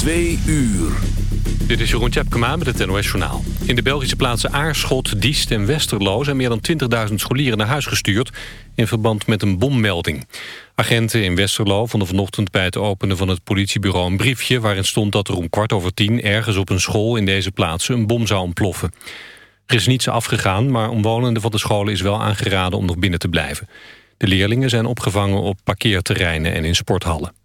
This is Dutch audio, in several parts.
Twee uur. Dit is Jeroen Tjepkema met het NOS Journaal. In de Belgische plaatsen Aarschot, Diest en Westerlo... zijn meer dan 20.000 scholieren naar huis gestuurd... in verband met een bommelding. Agenten in Westerlo vonden vanochtend bij het openen van het politiebureau... een briefje waarin stond dat er om kwart over tien... ergens op een school in deze plaatsen een bom zou ontploffen. Er is niets afgegaan, maar omwonenden van de scholen is wel aangeraden... om nog binnen te blijven. De leerlingen zijn opgevangen op parkeerterreinen en in sporthallen.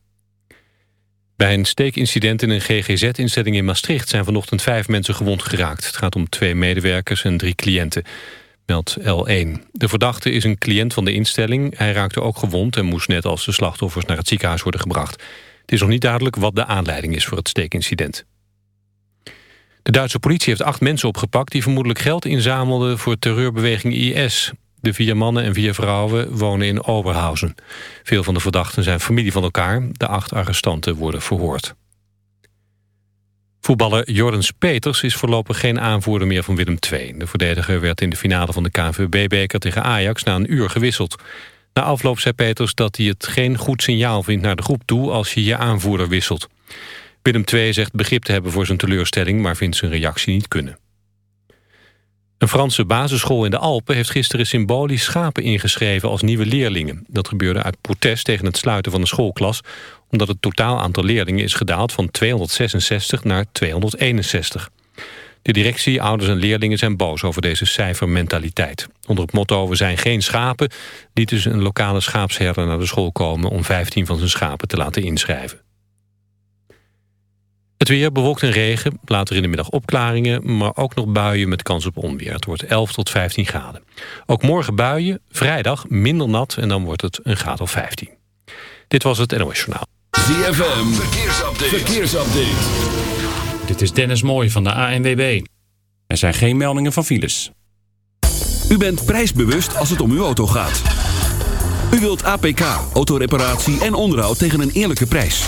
Bij een steekincident in een GGZ-instelling in Maastricht... zijn vanochtend vijf mensen gewond geraakt. Het gaat om twee medewerkers en drie cliënten. Meldt L1. De verdachte is een cliënt van de instelling. Hij raakte ook gewond en moest net als de slachtoffers... naar het ziekenhuis worden gebracht. Het is nog niet duidelijk wat de aanleiding is voor het steekincident. De Duitse politie heeft acht mensen opgepakt... die vermoedelijk geld inzamelden voor terreurbeweging IS. De vier mannen en vier vrouwen wonen in Oberhausen. Veel van de verdachten zijn familie van elkaar. De acht arrestanten worden verhoord. Voetballer Jordens Peters is voorlopig geen aanvoerder meer van Willem II. De verdediger werd in de finale van de KNVB-beker tegen Ajax na een uur gewisseld. Na afloop zei Peters dat hij het geen goed signaal vindt naar de groep toe als je je aanvoerder wisselt. Willem II zegt begrip te hebben voor zijn teleurstelling, maar vindt zijn reactie niet kunnen. Een Franse basisschool in de Alpen heeft gisteren symbolisch schapen ingeschreven als nieuwe leerlingen. Dat gebeurde uit protest tegen het sluiten van de schoolklas, omdat het totaal aantal leerlingen is gedaald van 266 naar 261. De directie, ouders en leerlingen zijn boos over deze cijfermentaliteit. Onder het motto We zijn geen schapen liet dus een lokale schaapsherder naar de school komen om 15 van zijn schapen te laten inschrijven. Het weer bewolkt en regen, later in de middag opklaringen... maar ook nog buien met kans op onweer. Het wordt 11 tot 15 graden. Ook morgen buien, vrijdag minder nat en dan wordt het een graad of 15. Dit was het NOS Journaal. ZFM, verkeersupdate. verkeersupdate. Dit is Dennis Mooij van de ANWB. Er zijn geen meldingen van files. U bent prijsbewust als het om uw auto gaat. U wilt APK, autoreparatie en onderhoud tegen een eerlijke prijs.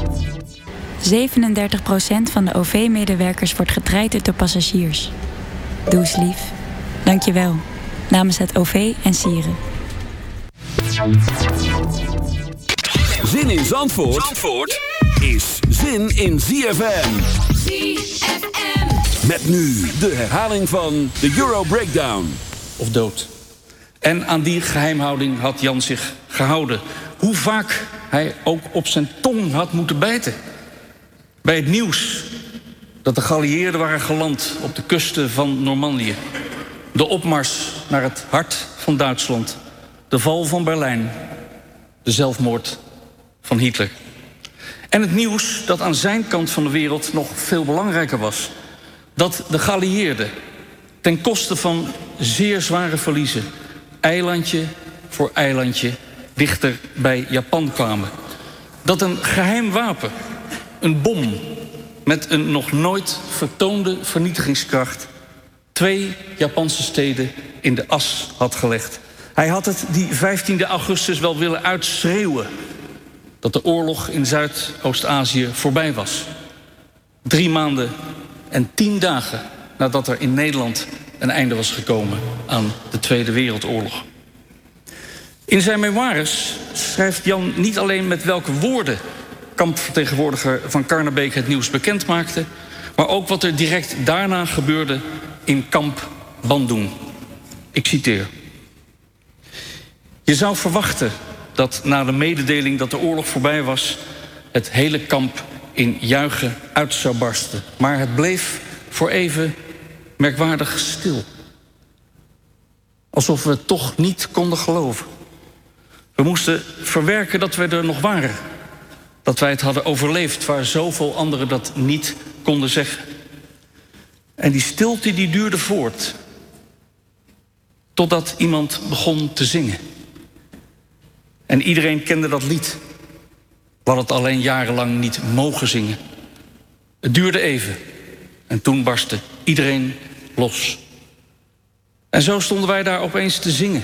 37% van de OV-medewerkers wordt getraind door passagiers. Doe eens lief. Dank je wel. Namens het OV en Sieren. Zin in Zandvoort, Zandvoort is zin in ZFM. ZFM. Met nu de herhaling van de Euro Breakdown. Of dood. En aan die geheimhouding had Jan zich gehouden. Hoe vaak hij ook op zijn tong had moeten bijten. Bij het nieuws dat de geallieerden waren geland op de kusten van Normandië. De opmars naar het hart van Duitsland. De val van Berlijn. De zelfmoord van Hitler. En het nieuws dat aan zijn kant van de wereld nog veel belangrijker was. Dat de geallieerden ten koste van zeer zware verliezen... eilandje voor eilandje dichter bij Japan kwamen. Dat een geheim wapen, een bom, met een nog nooit vertoonde vernietigingskracht twee Japanse steden in de as had gelegd. Hij had het die 15 augustus wel willen uitschreeuwen dat de oorlog in Zuidoost-Azië voorbij was. Drie maanden en tien dagen nadat er in Nederland een einde was gekomen aan de Tweede Wereldoorlog. In zijn memoires schrijft Jan niet alleen met welke woorden kampvertegenwoordiger van Karnebeek het nieuws bekend maakte, maar ook wat er direct daarna gebeurde in kamp Bandung. Ik citeer. Je zou verwachten dat na de mededeling dat de oorlog voorbij was, het hele kamp in juichen uit zou barsten. Maar het bleef voor even merkwaardig stil. Alsof we het toch niet konden geloven. We moesten verwerken dat we er nog waren. Dat wij het hadden overleefd waar zoveel anderen dat niet konden zeggen. En die stilte die duurde voort. Totdat iemand begon te zingen. En iedereen kende dat lied. Hadden het alleen jarenlang niet mogen zingen. Het duurde even. En toen barstte iedereen los. En zo stonden wij daar opeens te zingen.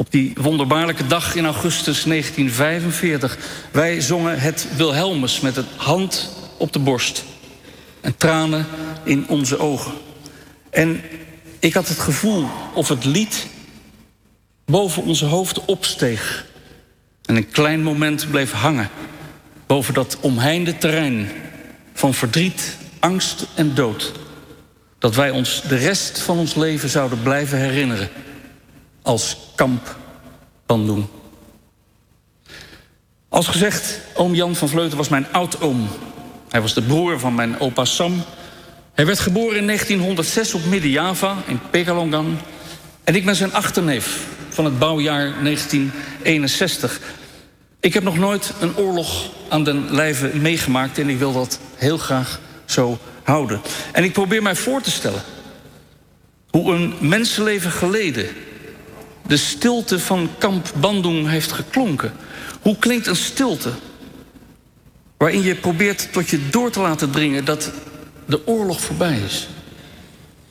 Op die wonderbaarlijke dag in augustus 1945. Wij zongen het Wilhelmus met het hand op de borst. En tranen in onze ogen. En ik had het gevoel of het lied boven onze hoofden opsteeg. En een klein moment bleef hangen boven dat omheinde terrein van verdriet, angst en dood. Dat wij ons de rest van ons leven zouden blijven herinneren als kamp Bandung. Als gezegd, oom Jan van Vleuten was mijn oud-oom. Hij was de broer van mijn opa Sam. Hij werd geboren in 1906 op Midden-Java, in Pekalongan. En ik ben zijn achterneef van het bouwjaar 1961. Ik heb nog nooit een oorlog aan den lijve meegemaakt... en ik wil dat heel graag zo houden. En ik probeer mij voor te stellen... hoe een mensenleven geleden... de stilte van kamp Bandung heeft geklonken. Hoe klinkt een stilte... waarin je probeert tot je door te laten dringen... dat de oorlog voorbij is.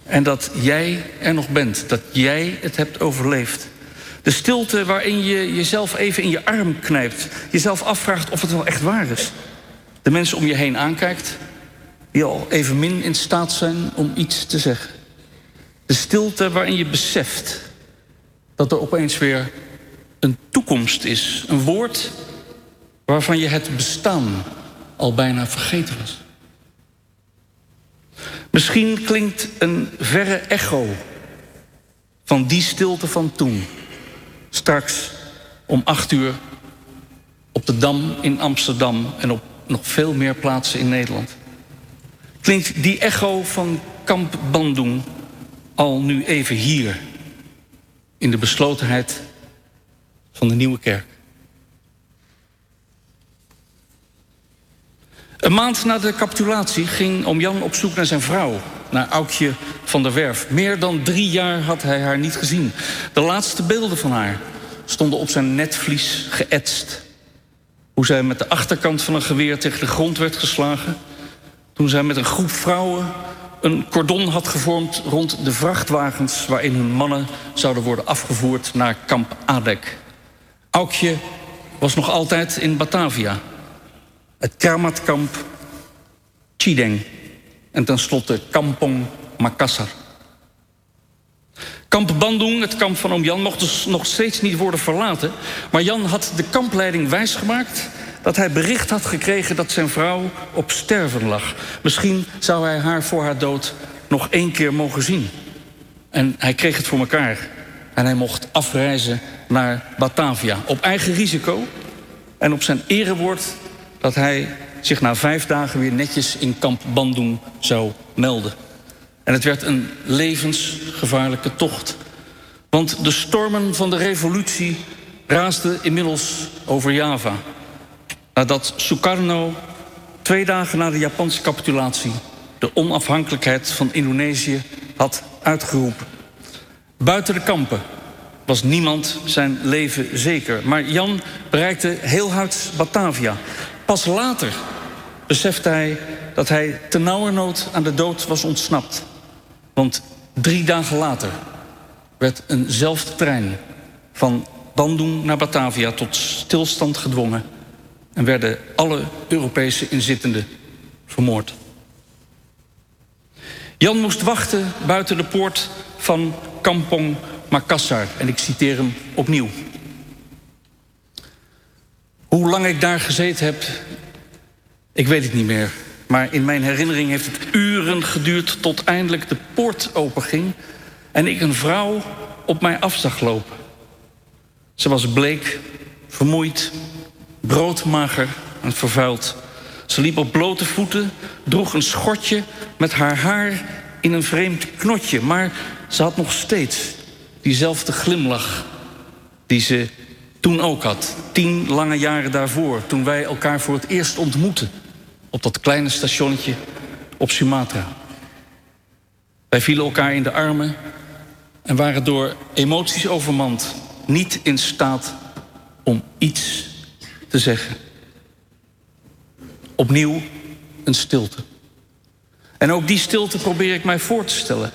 En dat jij er nog bent. Dat jij het hebt overleefd. De stilte waarin je jezelf even in je arm knijpt. Jezelf afvraagt of het wel echt waar is. De mensen om je heen aankijkt. Die al even min in staat zijn om iets te zeggen. De stilte waarin je beseft dat er opeens weer een toekomst is. Een woord waarvan je het bestaan al bijna vergeten was. Misschien klinkt een verre echo van die stilte van toen. Straks om acht uur op de Dam in Amsterdam en op nog veel meer plaatsen in Nederland. Klinkt die echo van Kamp Bandung al nu even hier, in de beslotenheid van de Nieuwe Kerk. Een maand na de capitulatie ging oom Jan op zoek naar zijn vrouw, naar Aukje van der Werf. Meer dan drie jaar had hij haar niet gezien. De laatste beelden van haar stonden op zijn netvlies geëtst. Hoe zij met de achterkant van een geweer tegen de grond werd geslagen. Toen zij met een groep vrouwen een cordon had gevormd rond de vrachtwagens waarin hun mannen zouden worden afgevoerd naar kamp Adek. Aukje was nog altijd in Batavia. Het Kramatkamp Chideng en tenslotte Kampong Makassar. Kamp Bandung, het kamp van oom Jan, mocht dus nog steeds niet worden verlaten. Maar Jan had de kampleiding wijsgemaakt dat hij bericht had gekregen dat zijn vrouw op sterven lag. Misschien zou hij haar voor haar dood nog één keer mogen zien. En hij kreeg het voor elkaar. En hij mocht afreizen naar Batavia. Op eigen risico en op zijn erewoord dat hij zich na vijf dagen weer netjes in kamp Bandung zou melden. En het werd een levensgevaarlijke tocht. Want de stormen van de revolutie raasden inmiddels over Java. Nadat Sukarno twee dagen na de Japanse capitulatie de onafhankelijkheid van Indonesië had uitgeroepen. Buiten de kampen was niemand zijn leven zeker. Maar Jan bereikte heel hard Batavia. Pas later besefte hij dat hij ternauwernood aan de dood was ontsnapt. Want drie dagen later werd eenzelfde trein van Bandung naar Batavia tot stilstand gedwongen en werden alle Europese inzittenden vermoord. Jan moest wachten buiten de poort van Kampong Makassar. En ik citeer hem opnieuw. Hoe lang ik daar gezeten heb, ik weet het niet meer. Maar in mijn herinnering heeft het uren geduurd tot eindelijk de poort openging en ik een vrouw op mij af zag lopen. Ze was bleek, vermoeid, broodmager en vervuild. Ze liep op blote voeten, droeg een schortje met haar haar in een vreemd knotje. Maar ze had nog steeds diezelfde glimlach die ze toen ook had. Tien lange jaren daarvoor, toen wij elkaar voor het eerst ontmoetten. Op dat kleine stationnetje op Sumatra. Wij vielen elkaar in de armen en waren door emoties overmand niet in staat om iets te zeggen. Opnieuw een stilte. En ook die stilte probeer ik mij voor te stellen.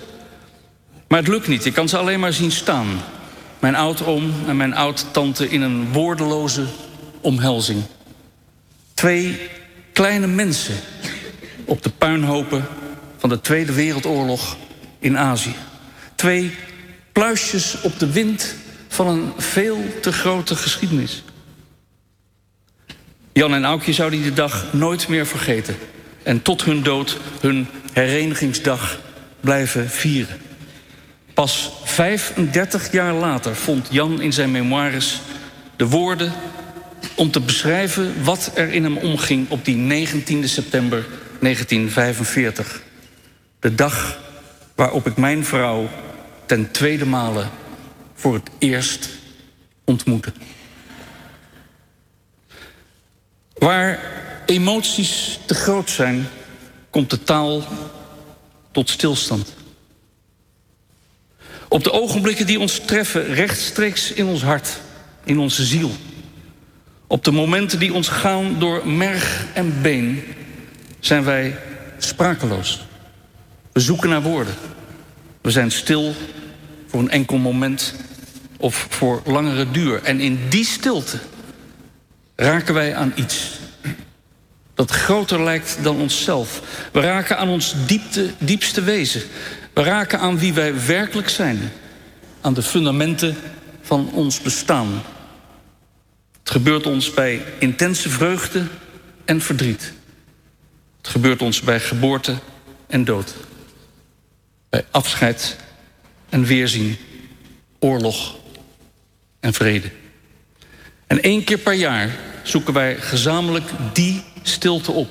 Maar het lukt niet. Ik kan ze alleen maar zien staan. Mijn oud-oom en mijn oud-tante in een woordeloze omhelzing. Twee kleine mensen op de puinhopen van de Tweede Wereldoorlog in Azië. Twee pluisjes op de wind van een veel te grote geschiedenis. Jan en Aukje zouden die dag nooit meer vergeten. En tot hun dood hun herenigingsdag blijven vieren. Pas 35 jaar later vond Jan in zijn memoires de woorden om te beschrijven wat er in hem omging op die 19 september 1945. De dag waarop ik mijn vrouw ten tweede male voor het eerst ontmoette. Waar emoties te groot zijn, komt de taal tot stilstand. Op de ogenblikken die ons treffen, rechtstreeks in ons hart, in onze ziel. Op de momenten die ons gaan door merg en been, zijn wij sprakeloos. We zoeken naar woorden. We zijn stil voor een enkel moment of voor langere duur. En in die stilte raken wij aan iets dat groter lijkt dan onszelf. We raken aan ons diepte, diepste wezen. We raken aan wie wij werkelijk zijn. Aan de fundamenten van ons bestaan. Het gebeurt ons bij intense vreugde en verdriet. Het gebeurt ons bij geboorte en dood. Bij afscheid en weerzien. Oorlog en vrede. En één keer per jaar zoeken wij gezamenlijk die stilte op.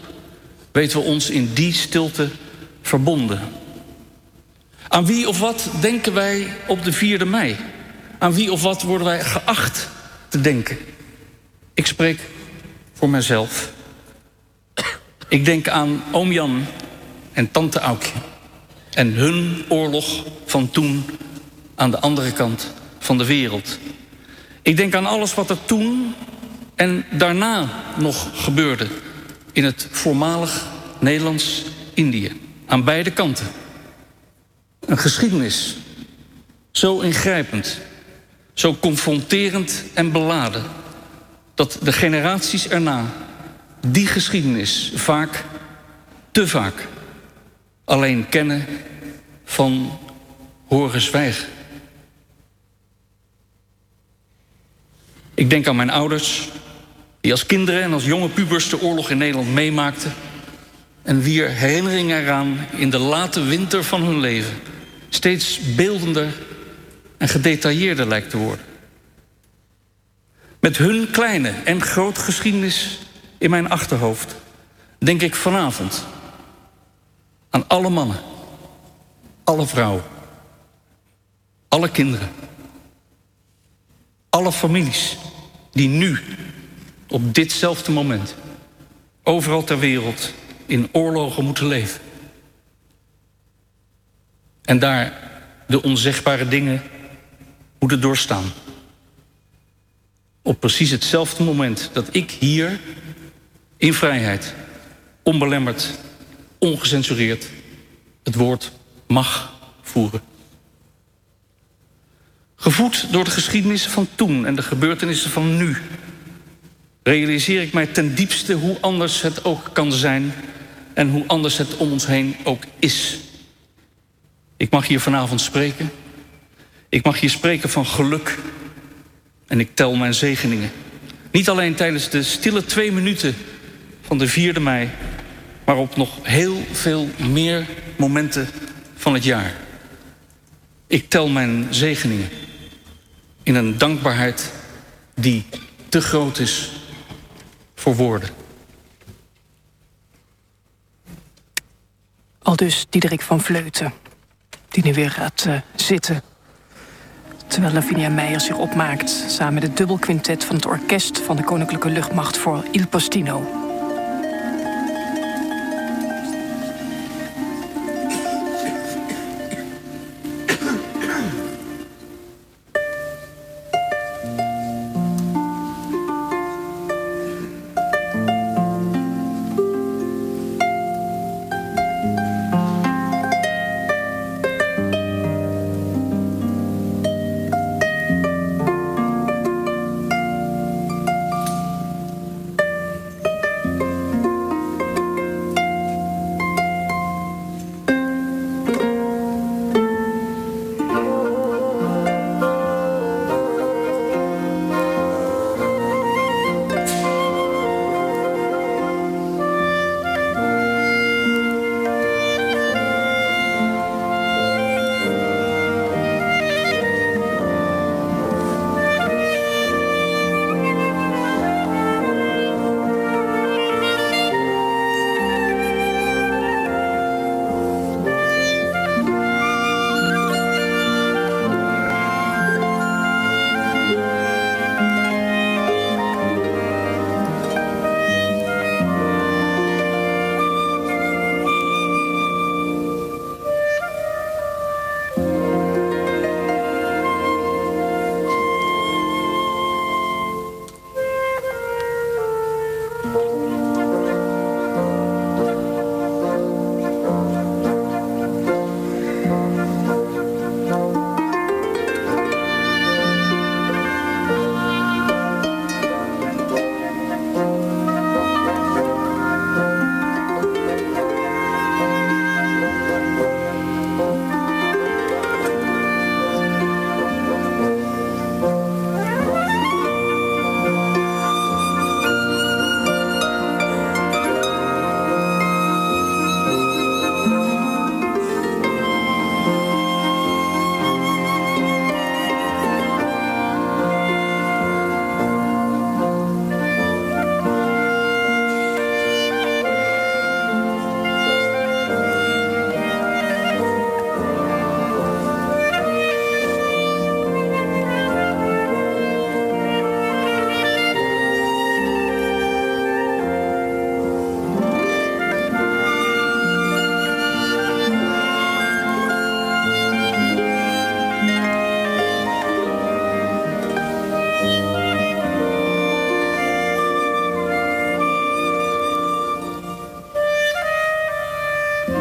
Weten we ons in die stilte verbonden. Aan wie of wat denken wij op de 4e mei? Aan wie of wat worden wij geacht te denken? Ik spreek voor mezelf. Ik denk aan oom Jan en tante Aukje. En hun oorlog van toen aan de andere kant van de wereld. Ik denk aan alles wat er toen en daarna nog gebeurde in het voormalig Nederlands-Indië. Aan beide kanten. Een geschiedenis. Zo ingrijpend. Zo confronterend en beladen. Dat de generaties erna die geschiedenis vaak, te vaak, alleen kennen van horen zwijgen. Ik denk aan mijn ouders, die als kinderen en als jonge pubers de oorlog in Nederland meemaakten. En wier herinneringen eraan in de late winter van hun leven steeds beeldender en gedetailleerder lijkt te worden. Met hun kleine en groot geschiedenis in mijn achterhoofd denk ik vanavond aan alle mannen, alle vrouwen, alle kinderen, alle families die nu op ditzelfde moment overal ter wereld in oorlogen moeten leven. En daar de onzegbare dingen moeten doorstaan. Op precies hetzelfde moment dat ik hier in vrijheid, onbelemmerd ongecensureerd het woord mag voeren. Gevoed door de geschiedenissen van toen en de gebeurtenissen van nu, realiseer ik mij ten diepste hoe anders het ook kan zijn en hoe anders het om ons heen ook is. Ik mag hier vanavond spreken. Ik mag hier spreken van geluk. En ik tel mijn zegeningen. Niet alleen tijdens de stille twee minuten van de 4e mei, maar op nog heel veel meer momenten van het jaar. Ik tel mijn zegeningen in een dankbaarheid die te groot is voor woorden. Al dus Diederik van Vleuten, die nu weer gaat uh, zitten. Terwijl Lavinia Meijer zich opmaakt samen met het dubbelquintet van het orkest van de Koninklijke Luchtmacht voor Il Postino. Il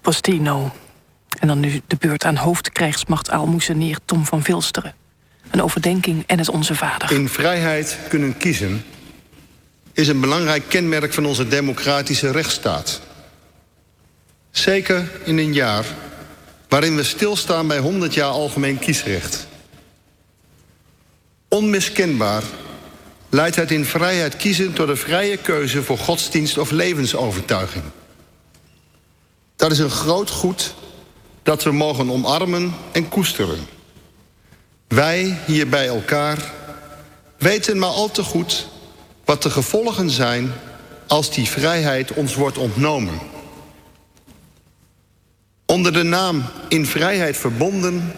Postino. En dan nu de beurt aan hoofdkrijgsmacht aalmoezenier Tom van Vilsteren. Overdenking en het Onze Vader. In vrijheid kunnen kiezen is een belangrijk kenmerk van onze democratische rechtsstaat. Zeker in een jaar waarin we stilstaan bij 100 jaar algemeen kiesrecht. Onmiskenbaar leidt het in vrijheid kiezen tot de vrije keuze voor godsdienst of levensovertuiging. Dat is een groot goed dat we mogen omarmen en koesteren. Wij hier bij elkaar weten maar al te goed wat de gevolgen zijn als die vrijheid ons wordt ontnomen. Onder de naam In Vrijheid Verbonden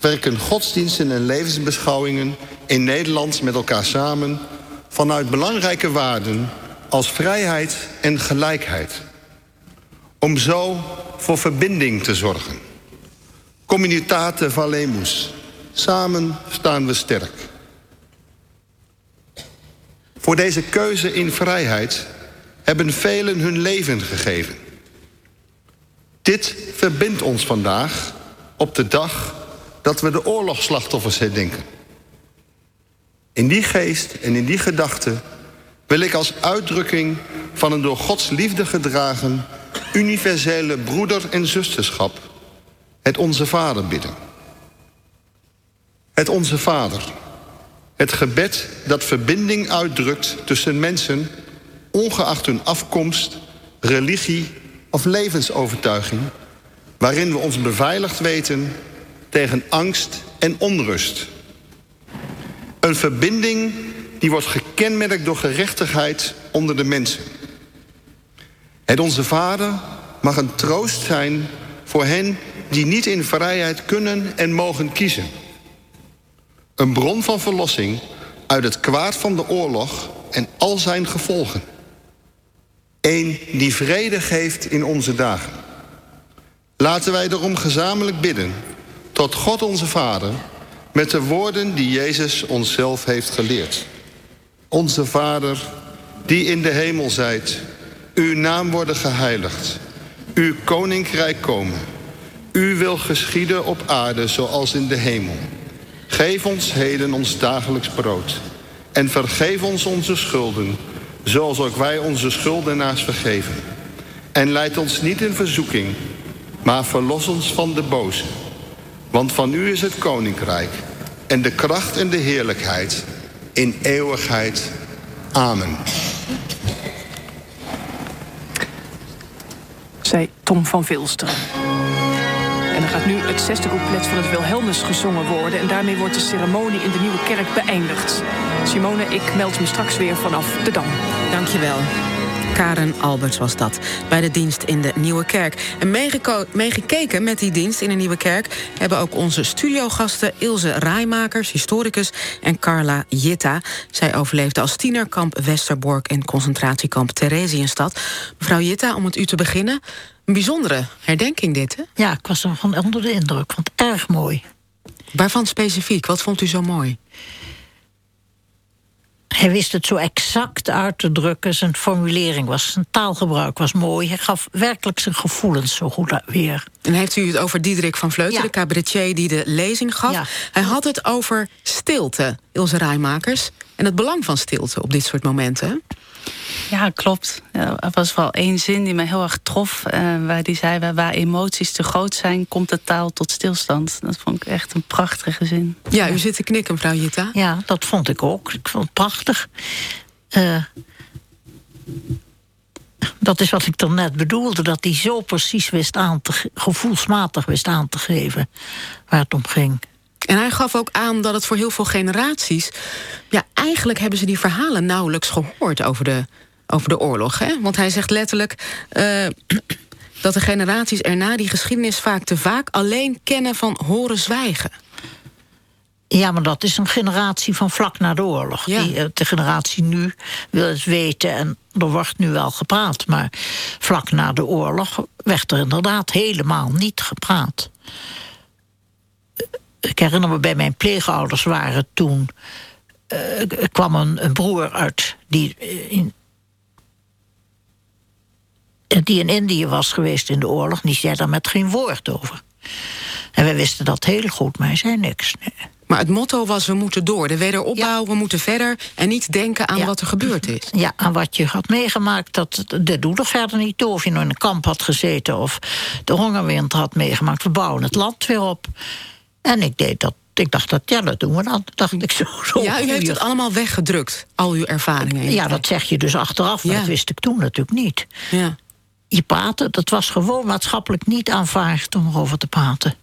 werken godsdiensten en levensbeschouwingen in Nederland met elkaar samen vanuit belangrijke waarden als vrijheid en gelijkheid. Om zo voor verbinding te zorgen. Communitate valemus. Samen staan we sterk. Voor deze keuze in vrijheid hebben velen hun leven gegeven. Dit verbindt ons vandaag op de dag dat we de oorlogsslachtoffers herdenken. In die geest en in die gedachte wil ik als uitdrukking van een door Gods liefde gedragen universele broeder- en zusterschap het Onze Vader bidden. Het Onze Vader. Het gebed dat verbinding uitdrukt tussen mensen, ongeacht hun afkomst, religie of levensovertuiging, waarin we ons beveiligd weten tegen angst en onrust. Een verbinding die wordt gekenmerkt door gerechtigheid onder de mensen. Het Onze Vader mag een troost zijn voor hen die niet in vrijheid kunnen en mogen kiezen. Een bron van verlossing uit het kwaad van de oorlog en al zijn gevolgen. Eén die vrede geeft in onze dagen. Laten wij erom gezamenlijk bidden tot God onze Vader met de woorden die Jezus onszelf heeft geleerd. Onze Vader, die in de hemel zijt, uw naam worden geheiligd, uw koninkrijk komen. U wil geschieden op aarde zoals in de hemel. Geef ons heden ons dagelijks brood. En vergeef ons onze schulden, zoals ook wij onze schuldenaars vergeven. En leid ons niet in verzoeking, maar verlos ons van de boze. Want van u is het koninkrijk en de kracht en de heerlijkheid in eeuwigheid. Amen. Zij Tom van Vilsteren. En dan gaat nu het zesde couplet van het Wilhelmus gezongen worden. En daarmee wordt de ceremonie in de Nieuwe Kerk beëindigd. Simone, ik meld me straks weer vanaf de Dam. Dankjewel. Karen Alberts was dat, bij de dienst in de Nieuwe Kerk. En meegekeken met die dienst in de Nieuwe Kerk... hebben ook onze studiogasten Ilse Rijmakers, historicus... en Carla Jitta. Zij overleefde als tienerkamp Westerbork... en concentratiekamp Theresienstad. Mevrouw Jitta, om het u te beginnen... een bijzondere herdenking dit, hè? Ja, ik was ervan onder de indruk, vond het erg mooi. Waarvan specifiek? Wat vond u zo mooi? Hij wist het zo exact uit te drukken. Zijn formulering was, zijn taalgebruik was mooi. Hij gaf werkelijk zijn gevoelens zo goed weer. En heeft u het over Diederik van Vleuten, de cabaretier die de lezing gaf? Hij had het over stilte, Ilse Rijmakers. En het belang van stilte op dit soort momenten. Ja, klopt. er was wel één zin die mij heel erg trof. Uh, waar die zei, waar emoties te groot zijn, komt de taal tot stilstand. Dat vond ik echt een prachtige zin. Ja, u zit te knikken, mevrouw Jitta. Ja, dat vond ik ook. Ik vond het prachtig. Uh, dat is wat ik dan net bedoelde. Dat hij zo precies wist aan te... gevoelsmatig wist aan te geven waar het om ging. En hij gaf ook aan dat het voor heel veel generaties... ja, eigenlijk hebben ze die verhalen nauwelijks gehoord over de, over de oorlog. Hè? Want hij zegt letterlijk uh, dat de generaties erna die geschiedenis vaak te vaak... alleen kennen van horen zwijgen. Ja, maar dat is een generatie van vlak na de oorlog. Ja. Die, de generatie nu wil het weten en er wordt nu wel gepraat. Maar vlak na de oorlog werd er inderdaad helemaal niet gepraat ik herinner me bij mijn pleegouders waren toen. Uh, kwam een, een, broer uit die in, die in Indië was geweest in de oorlog. Die zei daar met geen woord over. En wij wisten dat heel goed, maar hij zei niks. Nee. Maar het motto was: we moeten door. De wederopbouw, ja. we moeten verder. En niet denken aan ja. wat er gebeurd is. Ja, aan wat je had meegemaakt. Dat, dat doet er verder niet toe. Of je nou in een kamp had gezeten of de hongerwinter had meegemaakt. We bouwen het land weer op. En ik deed dat. Ik dacht dat, ja, dat doen we dan. Dacht ik zo, zo ja, u heeft het allemaal weggedrukt, al uw ervaringen. Ja, dat zeg je dus achteraf, maar ja. dat wist ik toen natuurlijk niet. Ja. Je praten, dat was gewoon maatschappelijk niet aanvaard om erover te praten.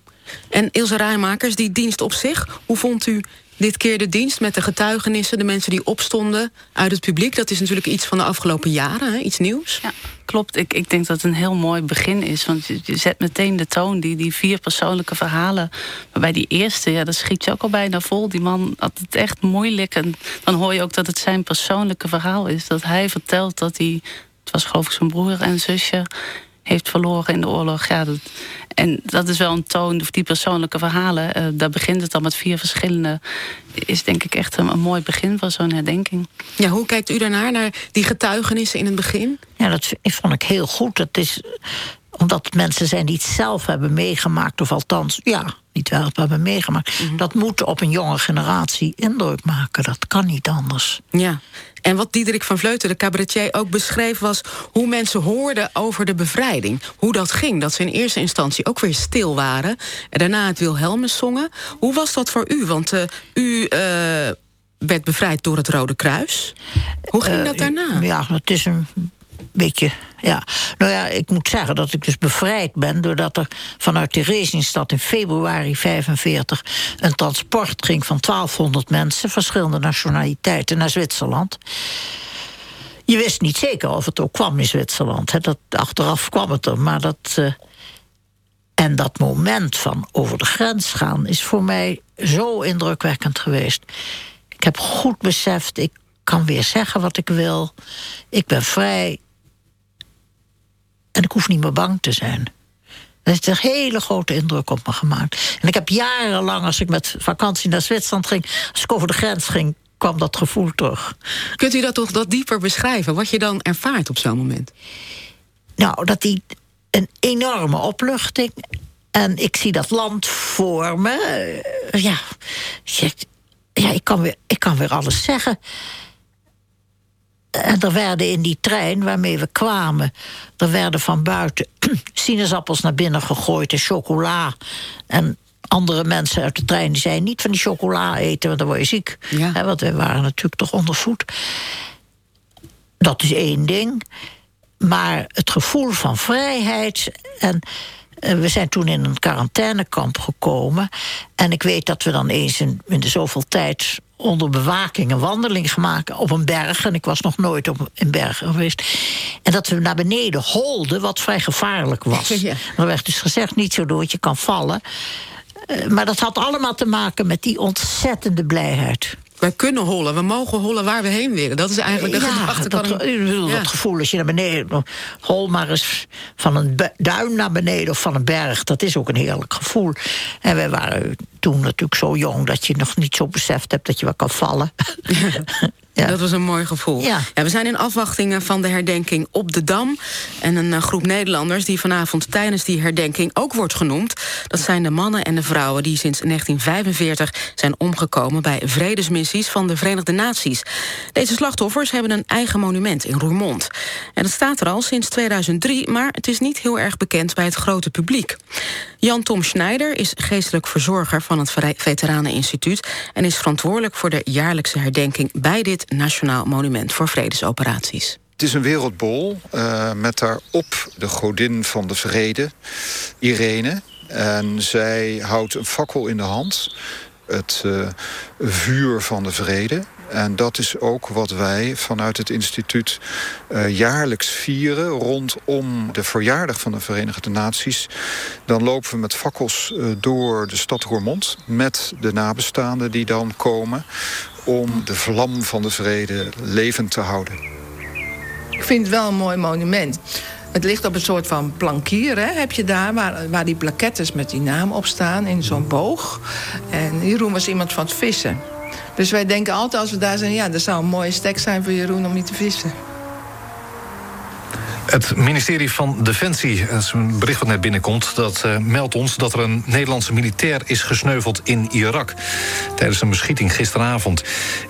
En Ilse Rijmakers, die dienst op zich, hoe vond u dit keer de dienst met de getuigenissen, de mensen die opstonden uit het publiek. Dat is natuurlijk iets van de afgelopen jaren, hè? iets nieuws. Ja, klopt. Ik, ik denk dat het een heel mooi begin is. Want je, zet meteen de toon, die, die vier persoonlijke verhalen. Maar bij die eerste, ja, dat schiet je ook al bijna vol. Die man had het echt moeilijk. En dan hoor je ook dat het zijn persoonlijke verhaal is. Dat hij vertelt dat hij, het was geloof ik zijn broer en zusje heeft verloren in de oorlog. Ja, dat, en dat is wel een toon, of die persoonlijke verhalen. Uh, daar begint het dan met vier verschillende. Is denk ik echt een, een mooi begin van zo'n herdenking. Ja, hoe kijkt u daarnaar, naar die getuigenissen in het begin? Ja, dat vond ik heel goed. Het is omdat het mensen zijn die het zelf hebben meegemaakt, of althans, ja, niet wel hebben meegemaakt. Mm -hmm. Dat moet op een jonge generatie indruk maken. Dat kan niet anders. Ja. En wat Diederik van Vleuten, de cabaretier, ook beschreef... was hoe mensen hoorden over de bevrijding. Hoe dat ging, dat ze in eerste instantie ook weer stil waren... en daarna het Wilhelmus zongen. Hoe was dat voor u? Want uh, u uh, werd bevrijd door het Rode Kruis. Hoe ging uh, dat daarna? Ja, het is een beetje, ja. Nou ja, ik moet zeggen dat ik dus bevrijd ben... doordat er vanuit Theresienstad in februari 45... een transport ging van 1200 mensen... verschillende nationaliteiten naar Zwitserland. Je wist niet zeker of het ook kwam in Zwitserland. Hè. Dat, achteraf kwam het er, maar dat... Uh, en dat moment van over de grens gaan... is voor mij zo indrukwekkend geweest. Ik heb goed beseft, ik kan weer zeggen wat ik wil. Ik ben vrij. En ik hoef niet meer bang te zijn. Dat heeft een hele grote indruk op me gemaakt. En ik heb jarenlang, als ik met vakantie naar Zwitserland ging... als ik over de grens ging, kwam dat gevoel terug. Kunt u dat toch wat dieper beschrijven? Wat je dan ervaart op zo'n moment? Nou, dat die een enorme opluchting... en ik zie dat land voor me. Ja, ja ik, kan weer, ik kan weer alles zeggen... En er werden in die trein waarmee we kwamen, er werden van buiten sinaasappels naar binnen gegooid en chocola. En andere mensen uit de trein die zeiden niet van die chocola eten, want dan word je ziek. Ja. want we waren natuurlijk toch ondervoed. Dat is één ding. Maar het gevoel van vrijheid en we zijn toen in een quarantainekamp gekomen. En ik weet dat we dan eens in, in de zoveel tijd onder bewaking een wandeling gemaakt op een berg. En ik was nog nooit op een berg geweest. En dat we naar beneden holden, wat vrij gevaarlijk was. Ja. Er werd dus gezegd, niet zo door, je kan vallen. Maar dat had allemaal te maken met die ontzettende blijheid. Wij kunnen hollen, we mogen hollen waar we heen willen. Dat is eigenlijk de ja, gedachte. Dat, gevoel als je naar beneden... hol maar eens van een duin naar beneden of van een berg. Dat is ook een heerlijk gevoel. En wij waren toen natuurlijk zo jong... dat je nog niet zo beseft hebt dat je wel kan vallen. Ja. Dat was een mooi gevoel. Ja. ja. we zijn in afwachting van de herdenking op de Dam. En een uh, groep Nederlanders die vanavond tijdens die herdenking ook wordt genoemd. Dat zijn de mannen en de vrouwen die sinds 1945 zijn omgekomen bij vredesmissies van de Verenigde Naties. Deze slachtoffers hebben een eigen monument in Roermond. En dat staat er al sinds 2003, maar het is niet heel erg bekend bij het grote publiek. Jan Tom Schneider is geestelijk verzorger van het Veteraneninstituut en is verantwoordelijk voor de jaarlijkse herdenking bij dit Nationaal Monument voor Vredesoperaties. Het is een wereldbol uh, met daarop de godin van de vrede, Irene. En zij houdt een fakkel in de hand, het uh, vuur van de vrede. En dat is ook wat wij vanuit het instituut uh, jaarlijks vieren... rondom de verjaardag van de Verenigde Naties. Dan lopen we met fakkels uh, door de stad Roermond... met de nabestaanden die dan komen... om de vlam van de vrede levend te houden. Ik vind het wel een mooi monument. Het ligt op een soort van plankier, hè, heb je daar, waar, waar die plakettes met die naam op staan in zo'n boog. En Jeroen was iemand van het vissen. Dus wij denken altijd als we daar zijn... ja, dat zou een mooie stek zijn voor Jeroen om niet te vissen. Het ministerie van Defensie, dat is een bericht wat net binnenkomt... dat uh, meldt ons dat er een Nederlandse militair is gesneuveld in Irak. Tijdens een beschieting gisteravond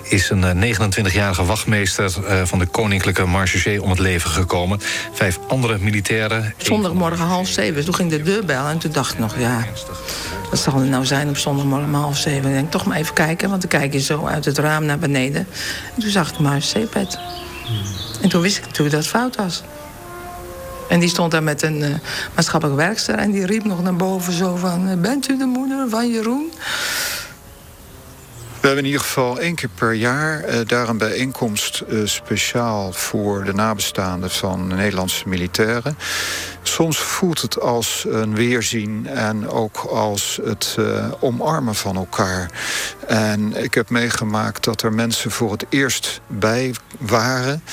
is een 29-jarige wachtmeester... Uh, van de Koninklijke Marechaussee om het leven gekomen. Vijf andere militairen... Zondagmorgen half zeven, toen ging de deur bellen en toen dacht ik nog... ja, wat zal het nou zijn op zondagmorgen half zeven? Ik denk, toch maar even kijken, want dan kijk je zo uit het raam naar beneden. En toen zag ik maar een zeepet. En toen wist ik natuurlijk dat het fout was. En die stond daar met een uh, maatschappelijk werkster... en die riep nog naar boven zo van... bent u de moeder van Jeroen? We hebben in ieder geval één keer per jaar uh, daar een bijeenkomst uh, speciaal voor de nabestaanden van Nederlandse militairen. Soms voelt het als een weerzien en ook als het omarmen van elkaar. En ik heb meegemaakt dat er mensen voor het eerst bij waren.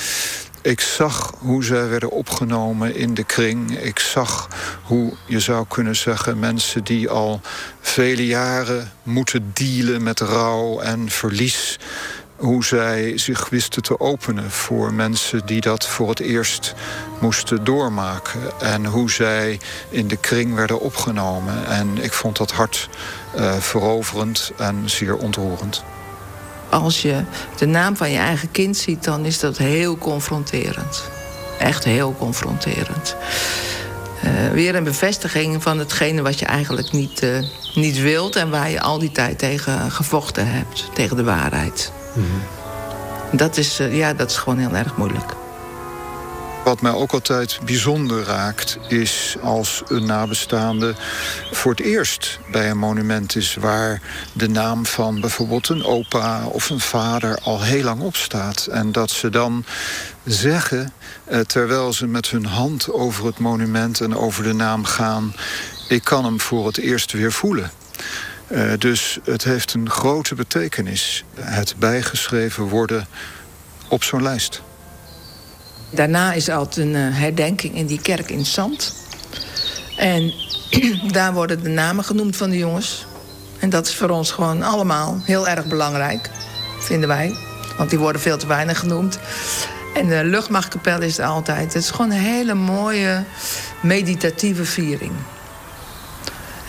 Ik zag hoe zij werden opgenomen in de kring. Ik zag hoe, je zou kunnen zeggen, mensen die al vele jaren moeten dealen met rouw en verlies hoe zij zich wisten te openen voor mensen die dat voor het eerst moesten doormaken. En hoe zij in de kring werden opgenomen. En ik vond dat hart uh, veroverend en zeer ontroerend. Als je de naam van je eigen kind ziet, dan is dat heel confronterend. Echt heel confronterend. Uh, weer een bevestiging van hetgene wat je eigenlijk niet, uh, niet wilt... en waar je al die tijd tegen gevochten hebt, tegen de waarheid. Mm -hmm. dat, is, uh, ja, dat is gewoon heel erg moeilijk. Wat mij ook altijd bijzonder raakt, is als een nabestaande voor het eerst bij een monument is waar de naam van bijvoorbeeld een opa of een vader al heel lang op staat. En dat ze dan zeggen, eh, terwijl ze met hun hand over het monument en over de naam gaan, ik kan hem voor het eerst weer voelen. Uh, dus het heeft een grote betekenis, het bijgeschreven worden op zo'n lijst. Daarna is altijd een uh, herdenking in die kerk in Zand. En daar worden de namen genoemd van de jongens. En dat is voor ons gewoon allemaal heel erg belangrijk, vinden wij. Want die worden veel te weinig genoemd. En de luchtmachtkapel is er altijd. Het is gewoon een hele mooie meditatieve viering.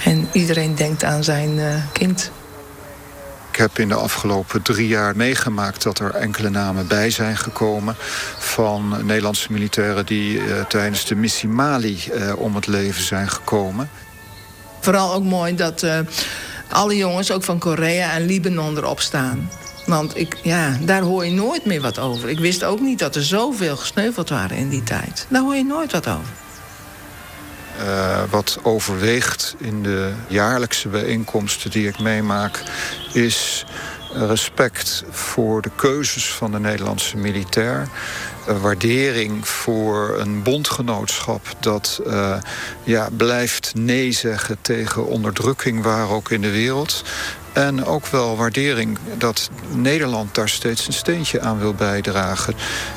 En iedereen denkt aan zijn uh, kind. Heb in de afgelopen drie jaar meegemaakt dat er enkele namen bij zijn gekomen van Nederlandse militairen die uh, tijdens de missie Mali uh, om het leven zijn gekomen. Vooral ook mooi dat uh, alle jongens, ook van Korea en Libanon, erop staan. Want ik, ja, daar hoor je nooit meer wat over. Ik wist ook niet dat er zoveel gesneuveld waren in die tijd. Daar hoor je nooit wat over. Uh, wat overweegt in de jaarlijkse bijeenkomsten die ik meemaak, is respect voor de keuzes van de Nederlandse militair. Uh, waardering voor een bondgenootschap dat uh, ja, blijft nee zeggen tegen onderdrukking waar ook in de wereld. En ook wel waardering dat Nederland daar steeds een steentje aan wil bijdragen.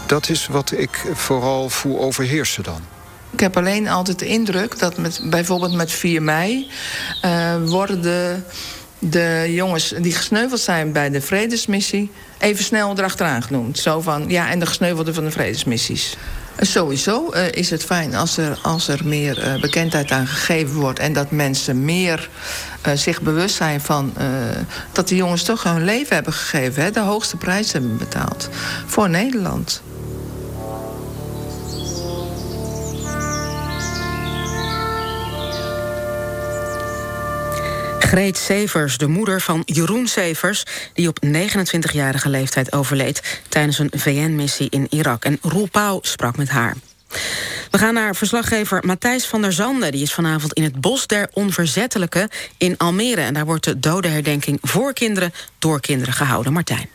Dat is wat ik vooral voel overheersen dan. Heb alleen altijd de indruk dat met, bijvoorbeeld met 4 mei uh, worden de, de jongens die gesneuveld zijn bij de vredesmissie even snel erachteraan genoemd. Zo van ja, en de gesneuvelden van de vredesmissies. Sowieso uh, is het fijn als er, als er meer uh, bekendheid aan gegeven wordt en dat mensen meer zich bewust zijn van dat die jongens toch hun leven hebben gegeven, hè, de hoogste prijs hebben betaald voor Nederland. Greet Severs, de moeder van Jeroen Severs... die op 29-jarige leeftijd overleed tijdens een VN-missie in Irak. En Roel Pauw sprak met haar. We gaan naar verslaggever Matthijs van der Zanden. Die is vanavond in het Bos der Onverzettelijke in Almere. En daar wordt de dodenherdenking voor kinderen door kinderen gehouden. Martijn.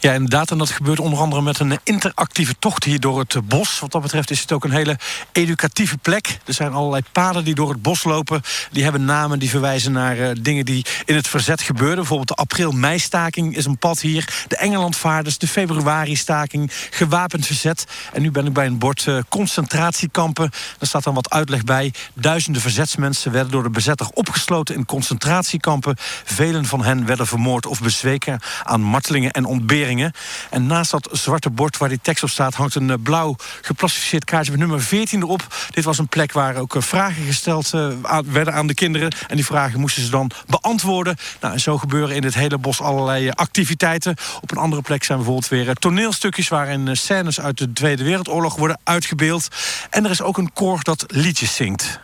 Ja, inderdaad. En dat gebeurt onder andere met een interactieve tocht hier door het bos. Wat dat betreft is het ook een hele educatieve plek. Er zijn allerlei paden die door het bos lopen. Die hebben namen die verwijzen naar uh, dingen die in het verzet gebeuren. Bijvoorbeeld de april-meistaking is een pad hier. De Engelandvaarders, de februari-staking, gewapend verzet. En nu ben ik bij een bord uh, concentratiekampen. Daar staat dan wat uitleg bij. Duizenden verzetsmensen werden door de bezetter opgesloten in concentratiekampen. Velen van hen werden vermoord of bezweken aan martelingen en ontberingen. En naast dat zwarte bord waar die tekst op staat... hangt een blauw geplastificeerd kaartje met nummer 14 erop. Dit was een plek waar ook vragen gesteld aan, werden aan de kinderen. En die vragen moesten ze dan beantwoorden. Nou, zo gebeuren in dit hele bos allerlei activiteiten. Op een andere plek zijn bijvoorbeeld weer toneelstukjes... waarin scènes uit de Tweede Wereldoorlog worden uitgebeeld. En er is ook een koor dat liedjes zingt.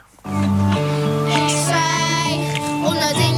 Ik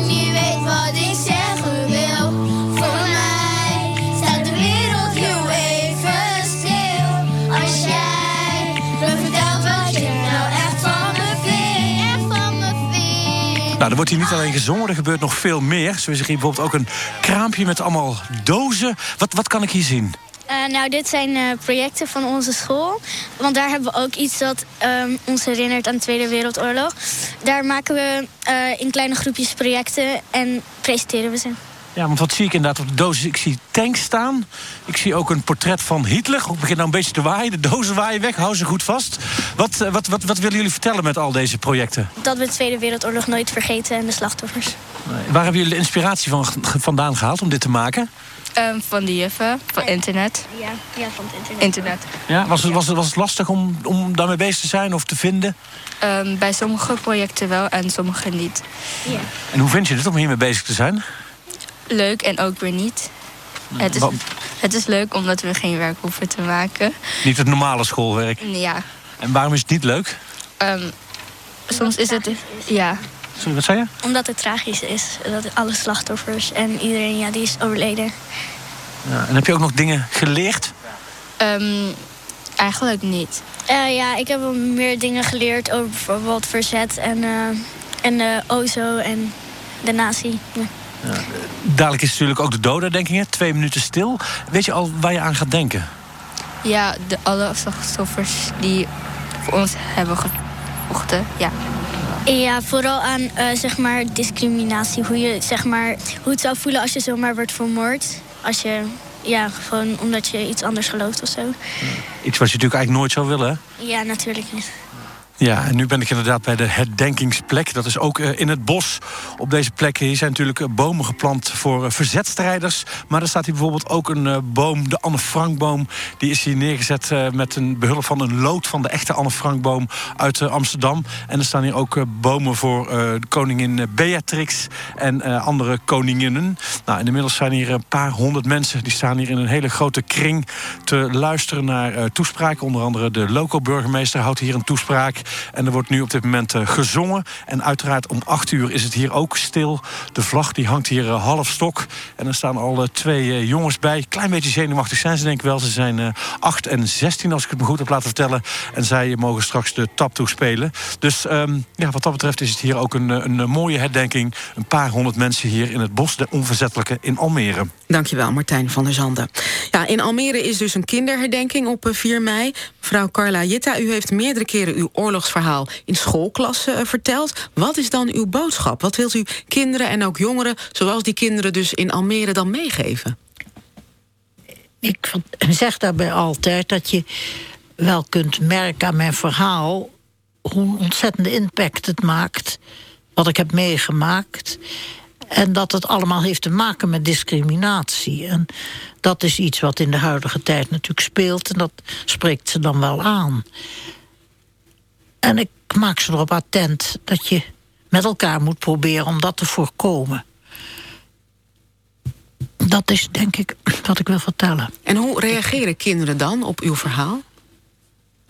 Nou, er wordt hier niet alleen gezongen, er gebeurt nog veel meer. Zo is er hier bijvoorbeeld ook een kraampje met allemaal dozen. Wat, wat kan ik hier zien? Eh, nou, dit zijn eh, projecten van onze school. Want daar hebben we ook iets dat ehm, ons herinnert aan de Tweede Wereldoorlog. Daar maken we eh, in kleine groepjes projecten en presenteren we ze. Ja, want wat zie ik inderdaad op de dozen? Ik zie tanks staan. Ik zie ook een portret van Hitler. Ik begin nou een beetje te waaien. De dozen waaien weg. Hou ze goed vast. Wat, eh, wat, wat, wat willen jullie vertellen met al deze projecten? Dat we de Tweede Wereldoorlog nooit vergeten en de slachtoffers. Waar hebben jullie de inspiratie van, vandaan gehaald om dit te maken? Ehm, van de juffen, van internet. Ja, ja van het internet. Internet. Ja, was, het, was, het, was het lastig om, om daarmee bezig te zijn of te vinden? Ehm, bij sommige projecten wel en sommige niet. Ja. En hoe vind je het om hiermee bezig te zijn? Leuk en ook weer niet. Het is, het is leuk omdat we geen werk hoeven te maken. Niet het normale schoolwerk. Ja. En waarom is het niet leuk? Ehm, soms is het... Ja. Sorry, wat zei je? Omdat het tragisch is. Dat alle slachtoffers en iedereen ja, die is overleden. Ja, en heb je ook nog dingen geleerd? Ehm, eigenlijk niet. Eh, ja, ik heb wel meer dingen geleerd over bijvoorbeeld verzet en, eh, en de OZO en de nazi. Ja. Dadelijk is natuurlijk ook de dodenherdenking, hè? twee minuten stil. Weet je al waar je aan gaat denken? Ja, de, alle slachtoffers die voor ons hebben gevochten. Ja. Ja, vooral aan eh, zeg maar discriminatie. Hoe, je, zeg maar, hoe het zou voelen als je zomaar wordt vermoord. Als je, ja, gewoon omdat je iets anders gelooft of zo. Iets wat je natuurlijk eigenlijk nooit zou willen. Ja, natuurlijk niet. Ja, en nu ben ik inderdaad bij de herdenkingsplek. Dat is ook eh, in het bos. Op deze plek hier zijn natuurlijk eh, bomen geplant voor eh, verzetstrijders. Maar er staat hier bijvoorbeeld ook een eh, boom, de Anne Frankboom. Die is hier neergezet eh, met een behulp van een lood van de echte Anne Frankboom uit eh, Amsterdam. En er staan hier ook eh, bomen voor eh, koningin eh, Beatrix en eh, andere koninginnen. Nou, inmiddels zijn hier een paar honderd mensen. Die staan hier in een hele grote kring te luisteren naar eh, toespraken. Onder andere de loco-burgemeester houdt hier een toespraak. En er wordt nu op dit moment eh, gezongen. En uiteraard om acht uur is het hier ook stil. De vlag die hangt hier eh, half stok. En er staan al eh, twee jongens bij. Klein beetje zenuwachtig zijn ze denk ik wel. Ze zijn acht en zestien als ik het me goed heb laten vertellen. En zij mogen straks de tap toespelen. Dus ehm, ja, wat dat betreft is het hier ook een, een, mooie herdenking. Een paar honderd mensen hier in het Bos de Onverzettelijke in Almere. Dankjewel, Martijn van der Zanden. Ja, in Almere is dus een kinderherdenking op eh, 4 mei. Mevrouw Carla Jitta, u heeft meerdere keren uw oorlogsverhaal in schoolklassen eh, verteld. Wat is dan uw boodschap? Wat wilt u kinderen en ook jongeren, zoals die kinderen dus in Almere, dan meegeven? Ik zeg daarbij altijd dat je wel kunt merken aan mijn verhaal hoe ontzettende impact het maakt, wat ik heb meegemaakt. En dat het allemaal heeft te maken met discriminatie. En dat is iets wat in de huidige tijd natuurlijk speelt. En dat spreekt ze dan wel aan. En ik maak ze erop attent dat je met elkaar moet proberen om dat te voorkomen. Dat is denk ik wat ik wil vertellen. En hoe reageren kinderen dan op uw verhaal?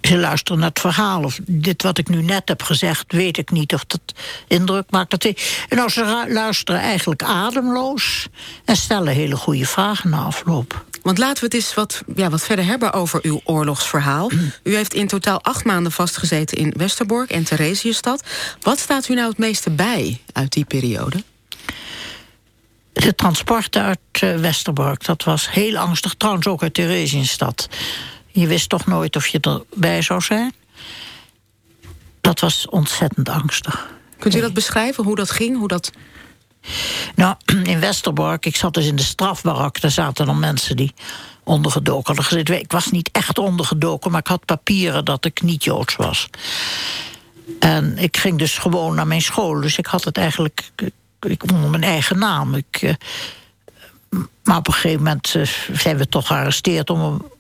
Ze luisteren naar het verhaal. Of dit wat ik nu net heb gezegd, weet ik niet of dat indruk maakt. Dat en nou, ze luisteren eigenlijk ademloos en stellen hele goede vragen na afloop. Want laten we het eens wat, ja, wat verder hebben over uw oorlogsverhaal. U heeft in totaal acht maanden vastgezeten in Westerbork en Theresienstad. Wat staat u nou het meeste bij uit die periode? De transporten uit eh, Westerbork, dat was heel angstig. Trouwens ook uit Theresienstad. Je wist toch nooit of je erbij zou zijn. Dat was ontzettend angstig. Kunt u dat beschrijven, hoe dat ging? Hoe dat... Nou, in Westerbork, ik zat dus in de strafbarak. Daar zaten dan mensen die ondergedoken hadden gezeten. Ik was niet echt ondergedoken, maar ik had papieren dat ik niet Joods was. En ik ging dus gewoon naar mijn school. Dus ik had het eigenlijk ik, onder mijn eigen naam. Ik, eh, maar op een gegeven moment eh, zijn we toch gearresteerd... om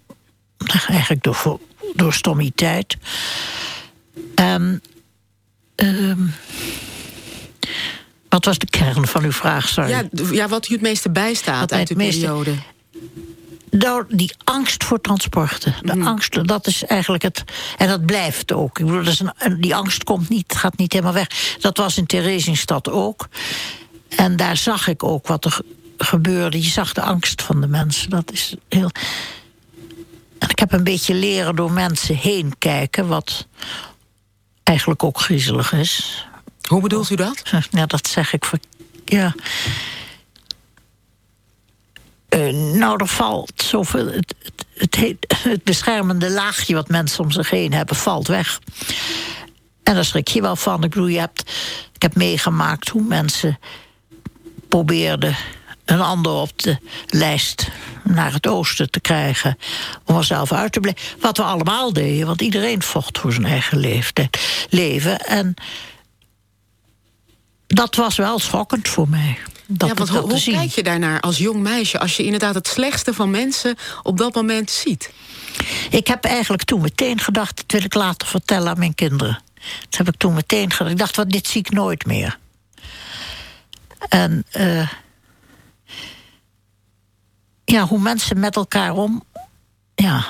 eigenlijk door, door stommiteit. En... ehm, wat was de kern van uw vraag, sorry? Ja, ja, wat u het meeste bijstaat Wat uit meeste- periode. Nou, die angst voor transporten. De Mhm. angst, dat is eigenlijk het. En dat blijft ook. Ik bedoel, dat is een, die angst komt niet, gaat niet helemaal weg. Dat was in Theresienstad ook. En daar zag ik ook wat er ge- gebeurde. Je zag de angst van de mensen. Dat is heel. En ik heb een beetje leren door mensen heen kijken, wat eigenlijk ook griezelig is. Hoe bedoelt u dat? Ja, dat zeg ik voor. Ja. Eh, nou, er valt zoveel. Het, het, het, beschermende laagje wat mensen om zich heen hebben, valt weg. En daar schrik je wel van. Ik bedoel, je hebt, ik heb meegemaakt hoe mensen probeerden een ander op de lijst naar het oosten te krijgen. Om er zelf uit te blijven. Wat we allemaal deden, want iedereen vocht voor zijn eigen leven. En dat was wel schokkend voor mij. Dat ja, want hoe, dat kijk je daarnaar als jong meisje... als je inderdaad het slechtste van mensen op dat moment ziet? Ik heb eigenlijk toen meteen gedacht, dat wil ik later vertellen aan mijn kinderen. Dat heb ik toen meteen gedacht. Ik dacht, wat, dit zie ik nooit meer. En eh, ja, hoe mensen met elkaar om. Ja.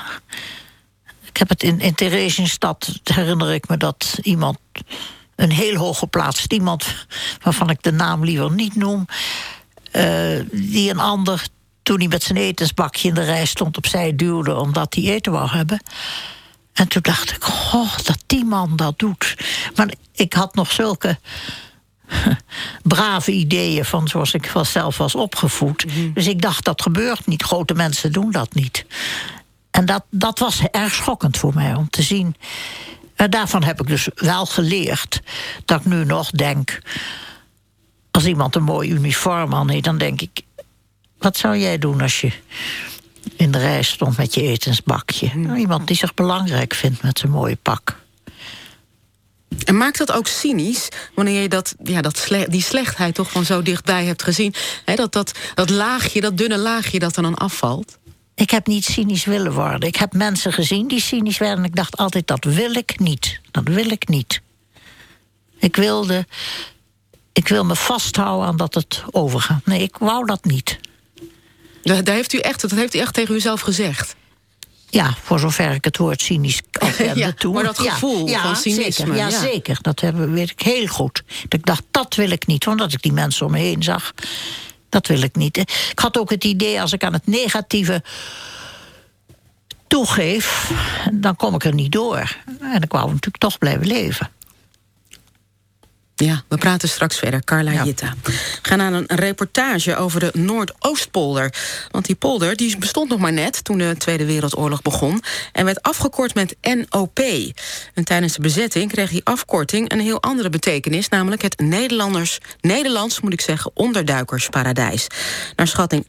Ik heb het in, in Theresienstad, herinner ik me dat iemand. Een heel hoog geplaatst iemand, waarvan ik de naam liever niet noem. eh, die een ander, toen hij met zijn etensbakje in de rij stond, opzij duwde omdat hij eten wou hebben. En toen dacht ik, goh, dat die man dat doet. Maar ik had nog zulke brave ideeën van zoals ik zelf was opgevoed. Dus ik dacht, dat gebeurt niet. Grote mensen doen dat niet. En dat, dat was erg schokkend voor mij om te zien. En daarvan heb ik dus wel geleerd dat ik nu nog denk. Als iemand een mooi uniform aan heeft, dan denk ik. Wat zou jij doen als je in de rij stond met je etensbakje? Nou, iemand die zich belangrijk vindt met zijn mooie pak. En maakt dat ook cynisch wanneer je dat, ja, dat die slechtheid toch van zo dichtbij hebt gezien? Hè, dat, dat, dat laagje, dat dunne laagje dat er dan afvalt? Ik heb niet cynisch willen worden. Ik heb mensen gezien die cynisch werden. En ik dacht altijd, dat wil ik niet. Dat wil ik niet. Ik wilde... Ik wil me vasthouden aan dat het overgaat. Nee, ik wou dat niet. Daar, daar heeft u echt, dat heeft u echt tegen uzelf gezegd. Ja, voor zover ik het woord cynisch kende Ja, toen. maar dat gevoel ja, van cynisme, Zeker, ja, ja. zeker. Dat hebben, weet ik heel goed. Dat ik dacht, dat wil ik niet. Omdat ik die mensen om me heen zag. Dat wil ik niet. Ik had ook het idee, als ik aan het negatieve toegeef... dan kom ik er niet door. En ik wou natuurlijk toch blijven leven. Ja, we praten straks verder. Carla Jitta. We gaan naar een reportage over de Noordoostpolder. Want die polder die bestond nog maar net toen de Tweede Wereldoorlog begon... en werd afgekort met NOP. En tijdens de bezetting kreeg die afkorting een heel andere betekenis... namelijk het Nederlanders, Nederlands, moet ik zeggen, onderduikersparadijs. Naar schatting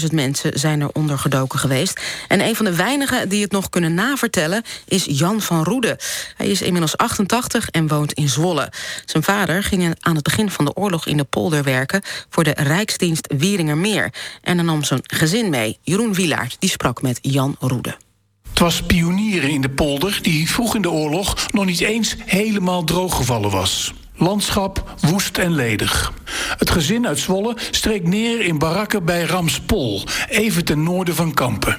20.000 mensen zijn er ondergedoken geweest. En een van de weinigen die het nog kunnen navertellen is Jan van Roede. Hij is inmiddels 88 en woont in Zwolle. Zijn vader ging aan het begin van de oorlog in de polder werken... voor de Rijksdienst Wieringermeer. En dan nam zijn gezin mee. Jeroen Wielaert die sprak met Jan Roede. Het was pionieren in de polder die vroeg in de oorlog nog niet eens helemaal drooggevallen was. Landschap woest en ledig. Het gezin uit Zwolle streek neer in barakken bij Ramspol, even ten noorden van Kampen.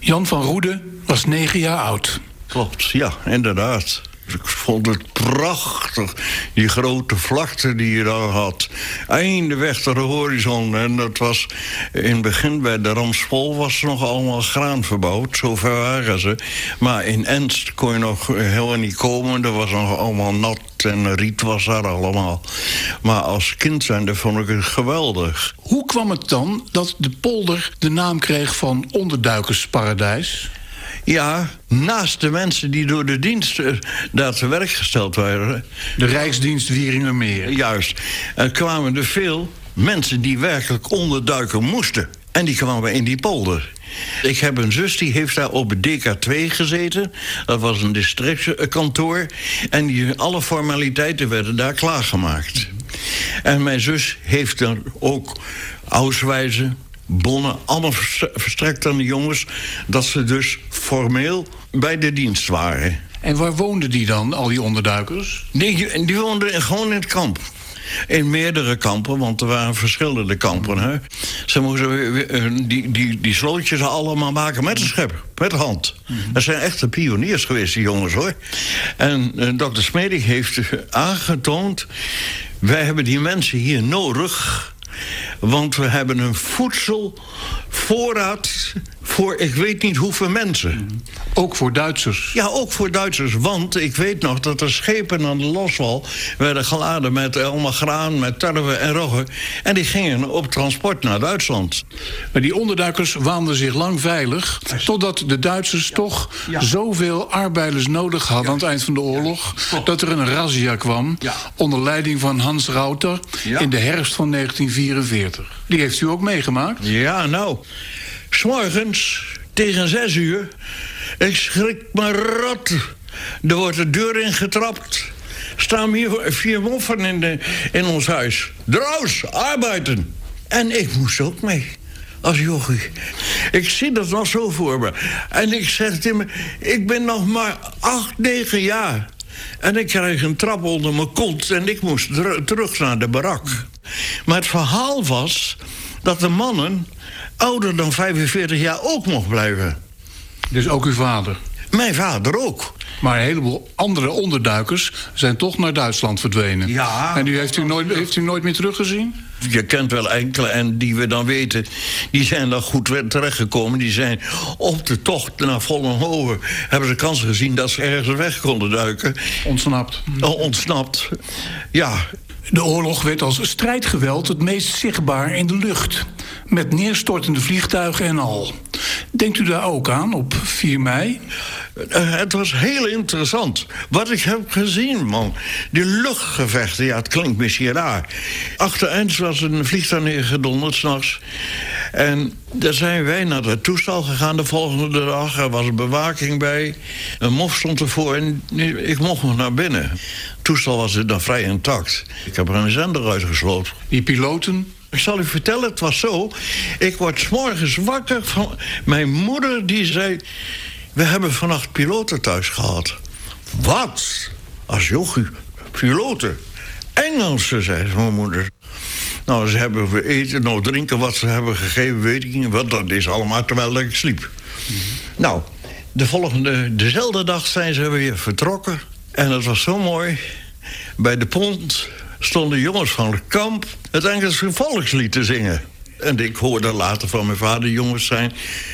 Jan van Roede was negen jaar oud. Klopt, ja, inderdaad. Ik vond het prachtig, die grote vlakte die je daar had. Eindeweg naar de horizon. En dat was in het begin bij de Ramspol was er nog allemaal graan verbouwd. Zover waren ze. Maar in Enst kon je nog helemaal niet komen. Er was nog allemaal nat en riet was daar allemaal. Maar als kind zijnde vond ik het geweldig. Hoe kwam het dan dat de polder de naam kreeg van onderduikersparadijs? Ja, naast de mensen die door de dienst eh, daar te werk gesteld waren. De Rijksdienst Wieringermeer. Juist. Er kwamen er veel mensen die werkelijk onderduiken moesten. En die kwamen in die polder. Ik heb een zus die heeft daar op het DK2 gezeten. Dat was een districtkantoor. En die, alle formaliteiten werden daar klaargemaakt. En mijn zus heeft dan ook auswijzen, bonnen, allemaal vers- verstrekt aan de jongens... dat ze dus formeel bij de dienst waren. En waar woonden die dan, al die onderduikers? Die, die woonden gewoon in het kamp. In meerdere kampen, want er waren verschillende kampen. Hè. Ze moesten eh, die, die, die slootjes allemaal maken met een schep, met de hand. Dat zijn echte pioniers geweest, die jongens hoor. En eh, dokter Smedig heeft aangetoond... wij hebben die mensen hier nodig... Want we hebben een voedselvoorraad voor ik weet niet hoeveel mensen. Ook voor Duitsers? Ja, ook voor Duitsers. Want ik weet nog dat er schepen aan de loswal werden geladen met allemaal graan, met tarwe en rogge. En die gingen op transport naar Duitsland. Maar die onderduikers waanden zich lang veilig. Totdat de Duitsers toch zoveel arbeiders nodig hadden aan het eind van de oorlog. Dat er een razzia kwam. Onder leiding van Hans Rauter. In de herfst van 1944. Die heeft u ook meegemaakt? Ja, nou. S'morgens tegen zes uur. Ik schrik me rot. Er wordt de deur ingetrapt. Staan hier vier moffen in, de, in ons huis. Draus, arbeiden. En ik moest ook mee. Als jochie. Ik zie dat nog zo voor me. En ik zeg tegen me, ik ben nog maar acht, negen jaar. En ik krijg een trap onder mijn kont en ik moest terug naar de barak. Maar het verhaal was dat de mannen ouder dan 45 jaar ook mocht blijven. Dus ook uw vader? Mijn vader ook. Maar een heleboel andere onderduikers zijn toch naar Duitsland verdwenen. Ja. En u heeft u nooit, heeft u nooit meer teruggezien? Je kent wel enkele en die we dan weten, die zijn dan goed terechtgekomen. Die zijn op de tocht naar Vollenhoven, hebben ze kansen gezien dat ze ergens weg konden duiken. Ontsnapt. Oh, ontsnapt. Ja. De oorlog werd als strijdgeweld het meest zichtbaar in de lucht. Met neerstortende vliegtuigen en al. Denkt u daar ook aan op 4 mei? Uh, het was heel interessant. Wat ik heb gezien, man. Die luchtgevechten, ja, het klinkt misschien raar. Achter Eins was een vliegtuig neergedonderd s'nachts. En daar zijn wij naar het toestel gegaan de volgende dag. Er was bewaking bij. Een mof stond ervoor en ik mocht nog naar binnen. Het toestel was dan vrij intact. Ik heb er een zender uitgesloten. Die piloten? Ik zal u vertellen, het was zo. Ik word s morgens wakker van mijn moeder die zei... We hebben vannacht piloten thuis gehad. Wat? Als jochie, piloten. Engelse, zei mijn moeder. Nou, ze hebben we eten, nou drinken wat ze hebben gegeven, weet ik niet. Wat dat is allemaal terwijl ik sliep. Nou, de volgende, dezelfde dag zijn ze weer vertrokken. En het was zo mooi. Bij de pont stonden jongens van het kamp het Engelse volkslied te zingen. En ik hoorde later van mijn vader, jongens zijn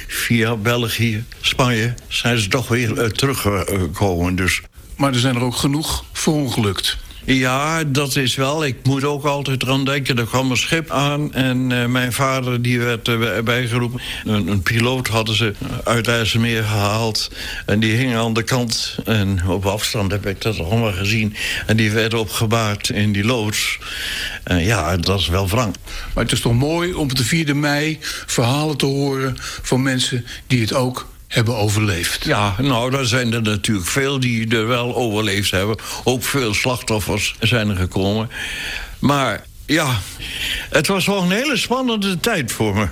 via België, Spanje, zijn ze toch weer uh, teruggekomen. Dus. Maar er zijn er ook genoeg verongelukt. Ja, dat is wel. Ik moet ook altijd eraan denken. Er kwam een schip aan en uh, mijn vader die werd uh, bijgeroepen. Een, een, piloot hadden ze uit IJsselmeer gehaald. En die hing aan de kant. En op afstand heb ik dat allemaal gezien. En die werd opgebaard in die loods. Ja, dat is wel wrang. Maar het is toch mooi om op de 4e mei verhalen te horen... van mensen die het ook hebben overleefd. Ja, nou, daar zijn er natuurlijk veel die er wel overleefd hebben. Ook veel slachtoffers zijn er gekomen. Maar ja, het was wel een hele spannende tijd voor me.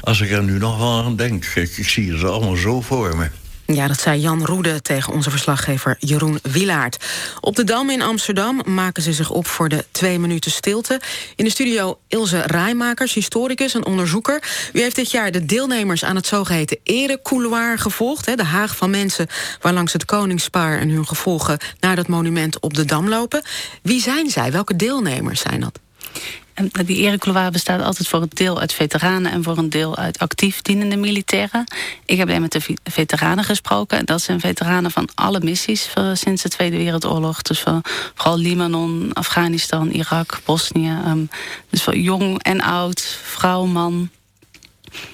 Als ik er nu nog aan denk. Ik, zie het allemaal zo voor me. Ja, dat zei Jan Roede tegen onze verslaggever Jeroen Wilaert. Op de Dam in Amsterdam maken ze zich op voor de twee minuten stilte. In de studio Ilse Rijmakers, historicus en onderzoeker. U heeft dit jaar de deelnemers aan het zogeheten erecouloir gevolgd. Hè, de haag van mensen waarlangs het koningspaar en hun gevolgen... naar dat monument op de Dam lopen. Wie zijn zij? Welke deelnemers zijn dat? Die erecouloir bestaat altijd voor een deel uit veteranen en voor een deel uit actief dienende militairen. Ik heb alleen met de veteranen gesproken. En dat zijn veteranen van alle missies sinds de Tweede Wereldoorlog. Dus van, vooral Libanon, Afghanistan, Irak, Bosnië. Um, dus voor jong en oud, vrouw, man.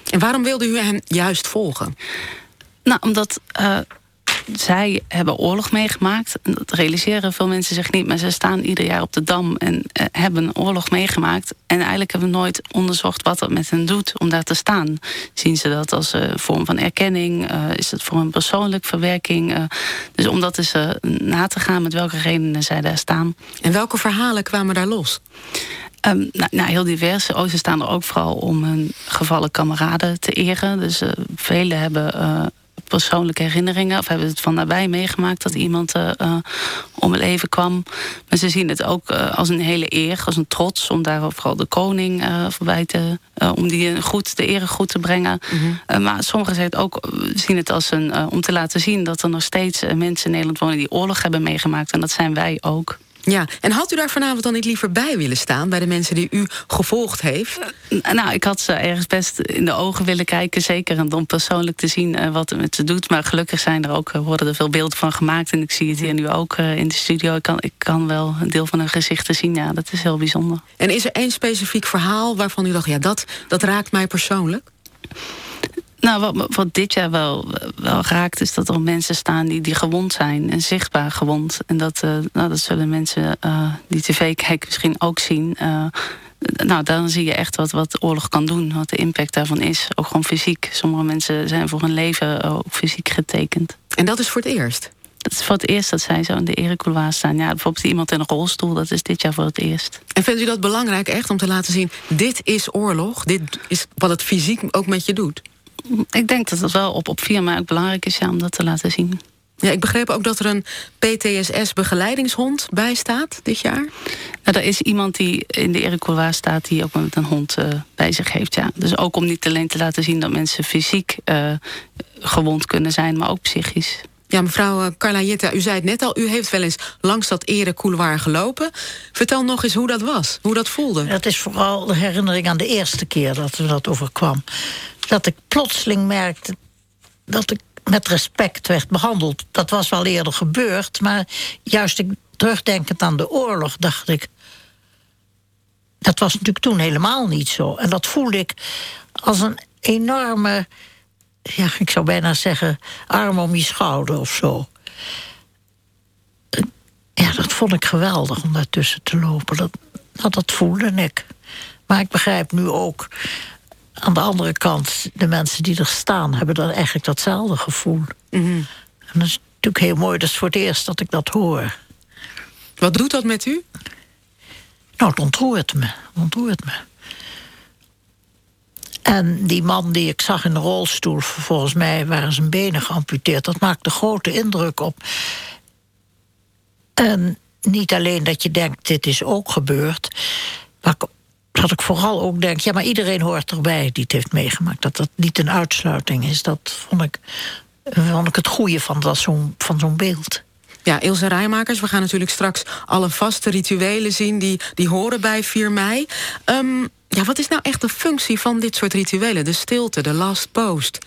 En waarom wilde u hen juist volgen? Nou, omdat. Uh, zij hebben oorlog meegemaakt. Dat realiseren veel mensen zich niet. Maar ze staan ieder jaar op de Dam en uh, hebben oorlog meegemaakt. En eigenlijk hebben we nooit onderzocht wat dat met hen doet om daar te staan. Zien ze dat als een vorm van erkenning? Uh, is het voor een persoonlijke verwerking? Uh, dus om dat eens na te gaan met welke redenen zij daar staan. En welke verhalen kwamen daar los? Um, nou, nou, heel divers. Oh, ze staan er ook vooral om hun gevallen kameraden te eren. Dus velen hebben persoonlijke herinneringen. Of hebben het van nabij meegemaakt dat iemand uh, uh, om het leven kwam. Maar ze zien het ook uh, als een hele eer, als een trots. Om daar vooral de koning voorbij te... om die goed, de ere goed te brengen. Mm -hmm. maar sommigen zien het ook zien het als een... om te laten zien dat er nog steeds mensen in Nederland wonen... die oorlog hebben meegemaakt. En dat zijn wij ook. Ja, en had u daar vanavond dan niet liever bij willen staan... bij de mensen die u gevolgd heeft? Uh, nou, ik had ze ergens best in de ogen willen kijken. Zeker om persoonlijk te zien uh, wat het met ze doet. Maar gelukkig zijn er ook, worden er veel beelden van gemaakt. En ik zie het hier nu ook in de studio. Ik kan, ik kan wel een deel van hun gezichten zien. Ja, dat is heel bijzonder. En is er één specifiek verhaal waarvan u dacht... ja, dat, dat raakt mij persoonlijk? Nou, wat, wat, dit jaar wel, wel raakt, is dat er mensen staan die, die gewond zijn. En zichtbaar gewond. En dat, uh, nou, dat zullen mensen uh, die tv kijken misschien ook zien. Uh, nou, dan zie je echt wat, wat oorlog kan doen. Wat de impact daarvan is. Ook gewoon fysiek. Sommige mensen zijn voor hun leven ook fysiek getekend. En dat is voor het eerst? Dat is voor het eerst dat zij zo in de erecouloir staan. Ja, bijvoorbeeld iemand in een rolstoel, dat is dit jaar voor het eerst. En vindt u dat belangrijk echt om te laten zien... dit is oorlog, dit is wat het fysiek ook met je doet? Ik denk dat het wel op, op 4 mei ook belangrijk is ja, om dat te laten zien. Ja, ik begreep ook dat er een PTSS-begeleidingshond bij staat dit jaar. Nou, er is iemand die in de Ericouloir staat die ook met een hond uh, bij zich heeft. Ja. Dus ook om niet alleen te laten zien dat mensen fysiek uh, gewond kunnen zijn, maar ook psychisch. Ja, mevrouw eh, Carla Jitta, u zei het net al, u heeft wel eens langs dat ere couloir gelopen. Vertel nog eens hoe dat was, hoe dat voelde. Het is vooral de herinnering aan de eerste keer dat we dat overkwam. Dat ik plotseling merkte dat ik met respect werd behandeld. Dat was wel eerder gebeurd, maar juist ik, terugdenkend aan de oorlog dacht ik... dat was natuurlijk toen helemaal niet zo. En dat voelde ik als een enorme ja, ik zou bijna zeggen, arm om je schouder of zo. Ja, dat vond ik geweldig om daartussen te lopen. Dat, dat, dat voelde ik. Maar ik begrijp nu ook, aan de andere kant, de mensen die er staan, hebben dan eigenlijk datzelfde gevoel. En dat is natuurlijk heel mooi, dat is voor het eerst dat ik dat hoor. Wat doet dat met u? Nou, het ontroert me. Het ontroert me. En die man die ik zag in de rolstoel, volgens mij waren zijn benen geamputeerd. Dat maakte grote indruk op. En niet alleen dat je denkt, dit is ook gebeurd. Maar dat ik vooral ook denk, ja, maar iedereen hoort erbij die het heeft meegemaakt. Dat dat niet een uitsluiting is. Dat vond ik, vond ik het goede van, zo'n van zo'n beeld. Ja, Ilse Rijmakers, we gaan natuurlijk straks alle vaste rituelen zien... die, die horen bij 4 mei. Um, ja, wat is nou echt de functie van dit soort rituelen? De stilte, de last post.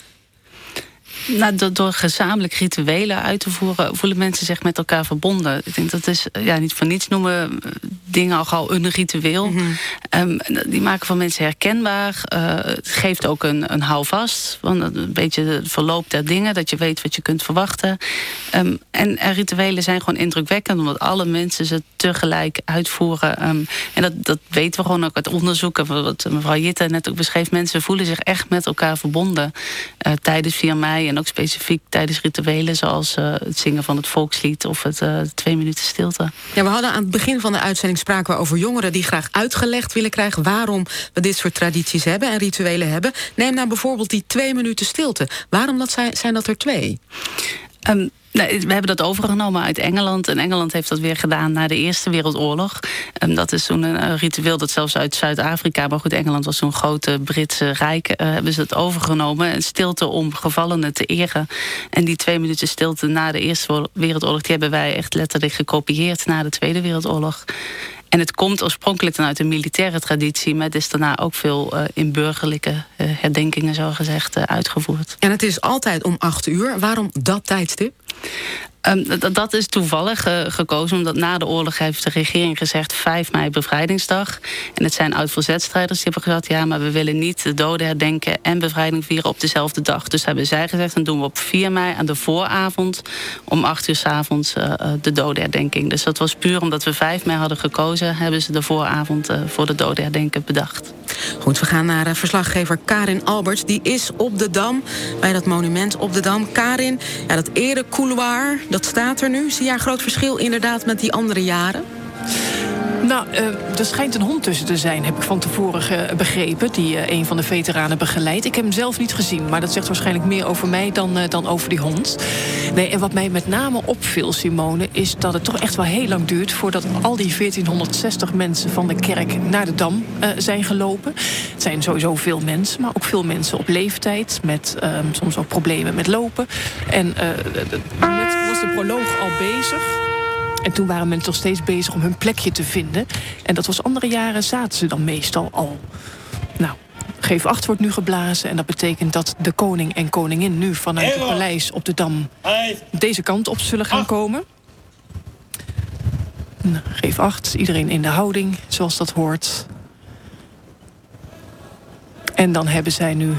Nou, door, door, gezamenlijk rituelen uit te voeren, voelen mensen zich met elkaar verbonden. Ik denk dat is ja, niet voor niets noemen dingen al gauw een ritueel. Mm um, die maken van mensen herkenbaar. Uh, het geeft ook een, een houvast. Van een beetje de verloop der dingen, dat je weet wat je kunt verwachten. Um, en, en, rituelen zijn gewoon indrukwekkend, omdat alle mensen ze tegelijk uitvoeren. Um, en dat, dat weten we gewoon ook uit onderzoeken. Wat mevrouw Jitte net ook beschreef. Mensen voelen zich echt met elkaar verbonden uh, tijdens 4 mei en ook specifiek tijdens rituelen, zoals uh, het zingen van het volkslied of het uh, twee minuten stilte. Ja, we hadden aan het begin van de uitzending spraken we over jongeren die graag uitgelegd willen krijgen waarom we dit soort tradities hebben en rituelen hebben. Neem nou bijvoorbeeld die twee minuten stilte. Waarom zijn dat er twee? Um, Nee, we hebben dat overgenomen uit Engeland. En Engeland heeft dat weer gedaan na de Eerste Wereldoorlog. En dat is toen een ritueel dat zelfs uit Zuid-Afrika... maar goed, Engeland was zo'n grote Britse rijk... Uh, hebben ze dat overgenomen. En stilte om gevallenen te eren. En die twee minuten stilte na de Eerste Wereldoorlog... die hebben wij echt letterlijk gekopieerd na de Tweede Wereldoorlog. En het komt oorspronkelijk dan uit de militaire traditie... maar het is daarna ook veel uh, in burgerlijke uh, herdenkingen, zo gezegd, uh, uitgevoerd. En het is altijd om acht uur. Waarom dat tijdstip? Um, dat is toevallig gekozen, omdat na de oorlog heeft de regering gezegd 5 mei bevrijdingsdag. En het zijn oud-verzetstrijders die hebben gezegd: ja, maar we willen niet de doden herdenken en bevrijding vieren op dezelfde dag. Dus hebben zij gezegd: dan doen we op 4 mei aan de vooravond om 8 uur s avonds uh, de dodenherdenking. Dus dat was puur omdat we 5 mei hadden gekozen, hebben ze de vooravond uh, voor de dodenherdenken bedacht. Goed, we gaan naar verslaggever Karin Alberts. Die is op de Dam, bij dat monument op de Dam. Karin, ja, dat erecouloir dat staat er nu. Zie je een groot verschil inderdaad met die andere jaren? Nou, uh, er schijnt een hond tussen te zijn, heb ik van tevoren begrepen. Die uh, een van de veteranen begeleidt. Ik heb hem zelf niet gezien, maar dat zegt waarschijnlijk meer over mij dan, uh, dan over die hond. Nee, en wat mij met name opviel, Simone, is dat het toch echt wel heel lang duurt voordat al die 1460 mensen van de kerk naar de dam zijn gelopen. Het zijn sowieso veel mensen, maar ook veel mensen op leeftijd met ehm, soms ook problemen met lopen. En net was de proloog al bezig. En toen waren mensen toch steeds bezig om hun plekje te vinden. En dat was andere jaren zaten ze dan meestal al. Nou, geef acht wordt nu geblazen. En dat betekent dat de koning en koningin nu vanuit het paleis op de Dam deze kant op zullen gaan komen. Nou, geef acht, iedereen in de houding, zoals dat hoort. En dan hebben zij nu...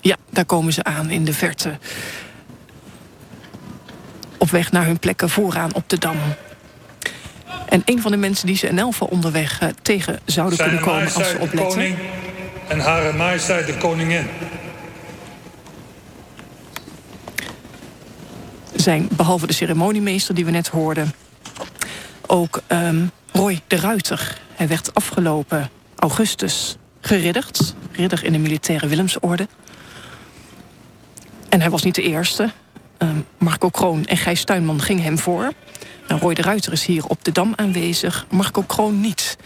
Ja, daar komen ze aan in de verte. Op weg naar hun plekken vooraan op de Dam. En een van de mensen die ze in geval onderweg eh, tegen zouden Zijn kunnen komen als ze opletten... koning en hare majesteit de koningin. zijn, behalve de ceremoniemeester die we net hoorden, ook ehm, Roy de Ruiter. Hij werd afgelopen augustus geridderd, ridder in de militaire Willemsorde. En hij was niet de eerste. Ehm, Marco Kroon en Gijs Tuinman gingen hem voor. Nou, Roy de Ruiter is hier op de Dam aanwezig, Marco Kroon niet.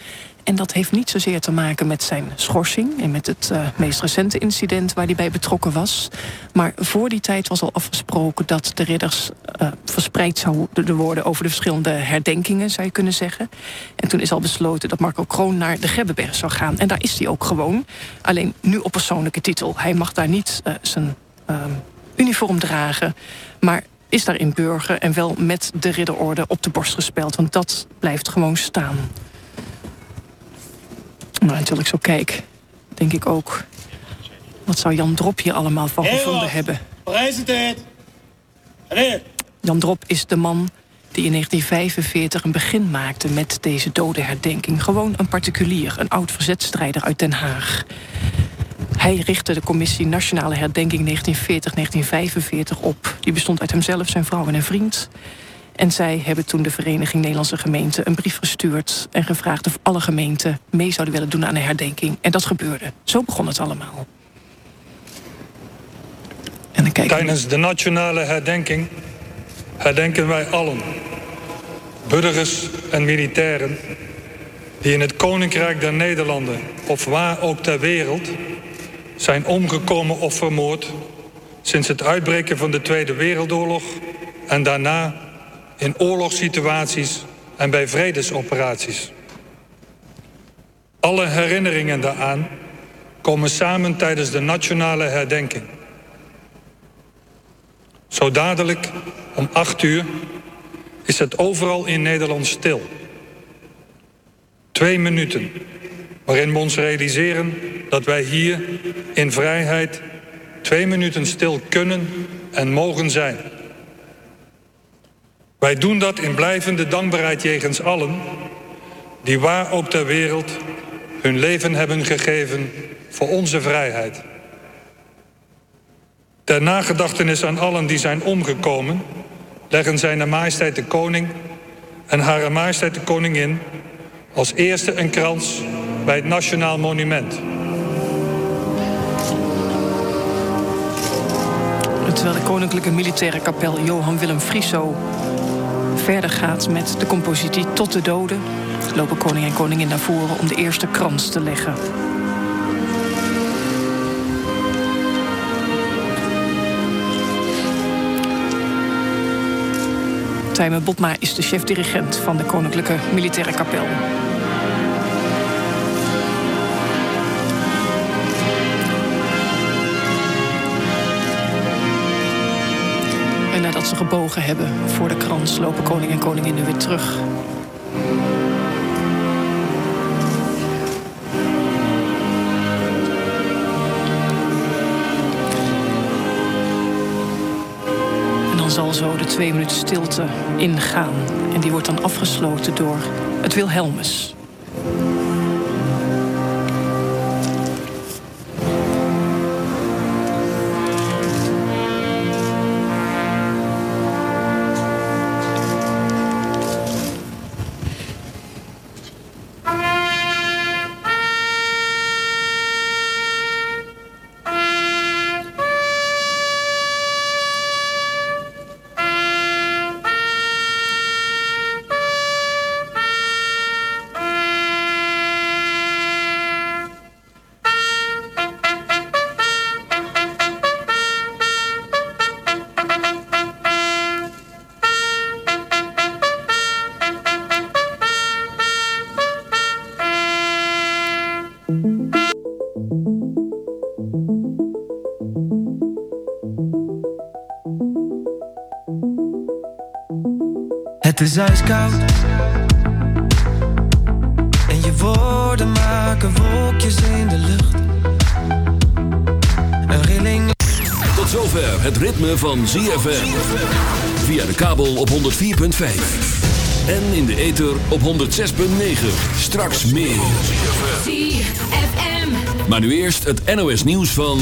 En dat heeft niet zozeer te maken met zijn schorsing... en met het eh, meest recente incident waar hij bij betrokken was. Maar voor die tijd was al afgesproken dat de ridders eh, verspreid zouden worden... over de verschillende herdenkingen, zou je kunnen zeggen. En toen is al besloten dat Marco Kroon naar de Gebbenberg zou gaan. En daar is hij ook gewoon. Alleen nu op persoonlijke titel. Hij mag daar niet eh, zijn ehm, uniform dragen... maar is daar in burger en wel met de ridderorde op de borst gespeld. Want dat blijft gewoon staan. Maar terwijl ik zo kijk, denk ik ook... wat zou Jan Drop hier allemaal van gevonden hebben? President. Jan Drop is de man die in 1945 een begin maakte met deze dodenherdenking. Gewoon een particulier, een oud verzetstrijder uit Den Haag. Hij richtte de commissie Nationale Herdenking 1940-1945 op. Die bestond uit hemzelf, zijn vrouw en een vriend. En zij hebben toen de Vereniging Nederlandse Gemeenten een brief gestuurd... en gevraagd of alle gemeenten mee zouden willen doen aan de herdenking. En dat gebeurde. Zo begon het allemaal. En dan Tijdens de nationale herdenking herdenken wij allen, burgers en militairen, die in het Koninkrijk der Nederlanden of waar ook ter wereld zijn omgekomen of vermoord sinds het uitbreken van de Tweede Wereldoorlog en daarna in oorlogssituaties en bij vredesoperaties. Alle herinneringen daaraan komen samen tijdens de nationale herdenking. Zo dadelijk om acht uur is het overal in Nederland stil. Twee minuten waarin we ons realiseren dat wij hier in vrijheid twee minuten stil kunnen en mogen zijn. Wij doen dat in blijvende dankbaarheid jegens allen die waar ook ter wereld hun leven hebben gegeven voor onze vrijheid. Ter nagedachtenis aan allen die zijn omgekomen, leggen zijn majesteit de koning en hare majesteit de koningin als eerste een krans bij het Nationaal Monument. Terwijl de Koninklijke Militaire Kapel Johan Willem Frieso verder gaat met de compositie Tot de Doden... lopen koning en koningin naar voren om de eerste krans te leggen. Tijme Botma is de chef-dirigent van de Koninklijke Militaire Kapel. En nadat ze gebogen hebben voor de krans... lopen koning en koningin nu weer terug. En dan zal zo de twee minuten stilte ingaan. En die wordt dan afgesloten door het Wilhelmus. Is ijskoud. En je woorden maken wolkjes in de lucht. Een rilling. Tot zover het ritme van ZFM. Via de kabel op 104.5. En in de ether op 106.9. Straks meer. ZFM. Maar nu eerst het NOS nieuws van...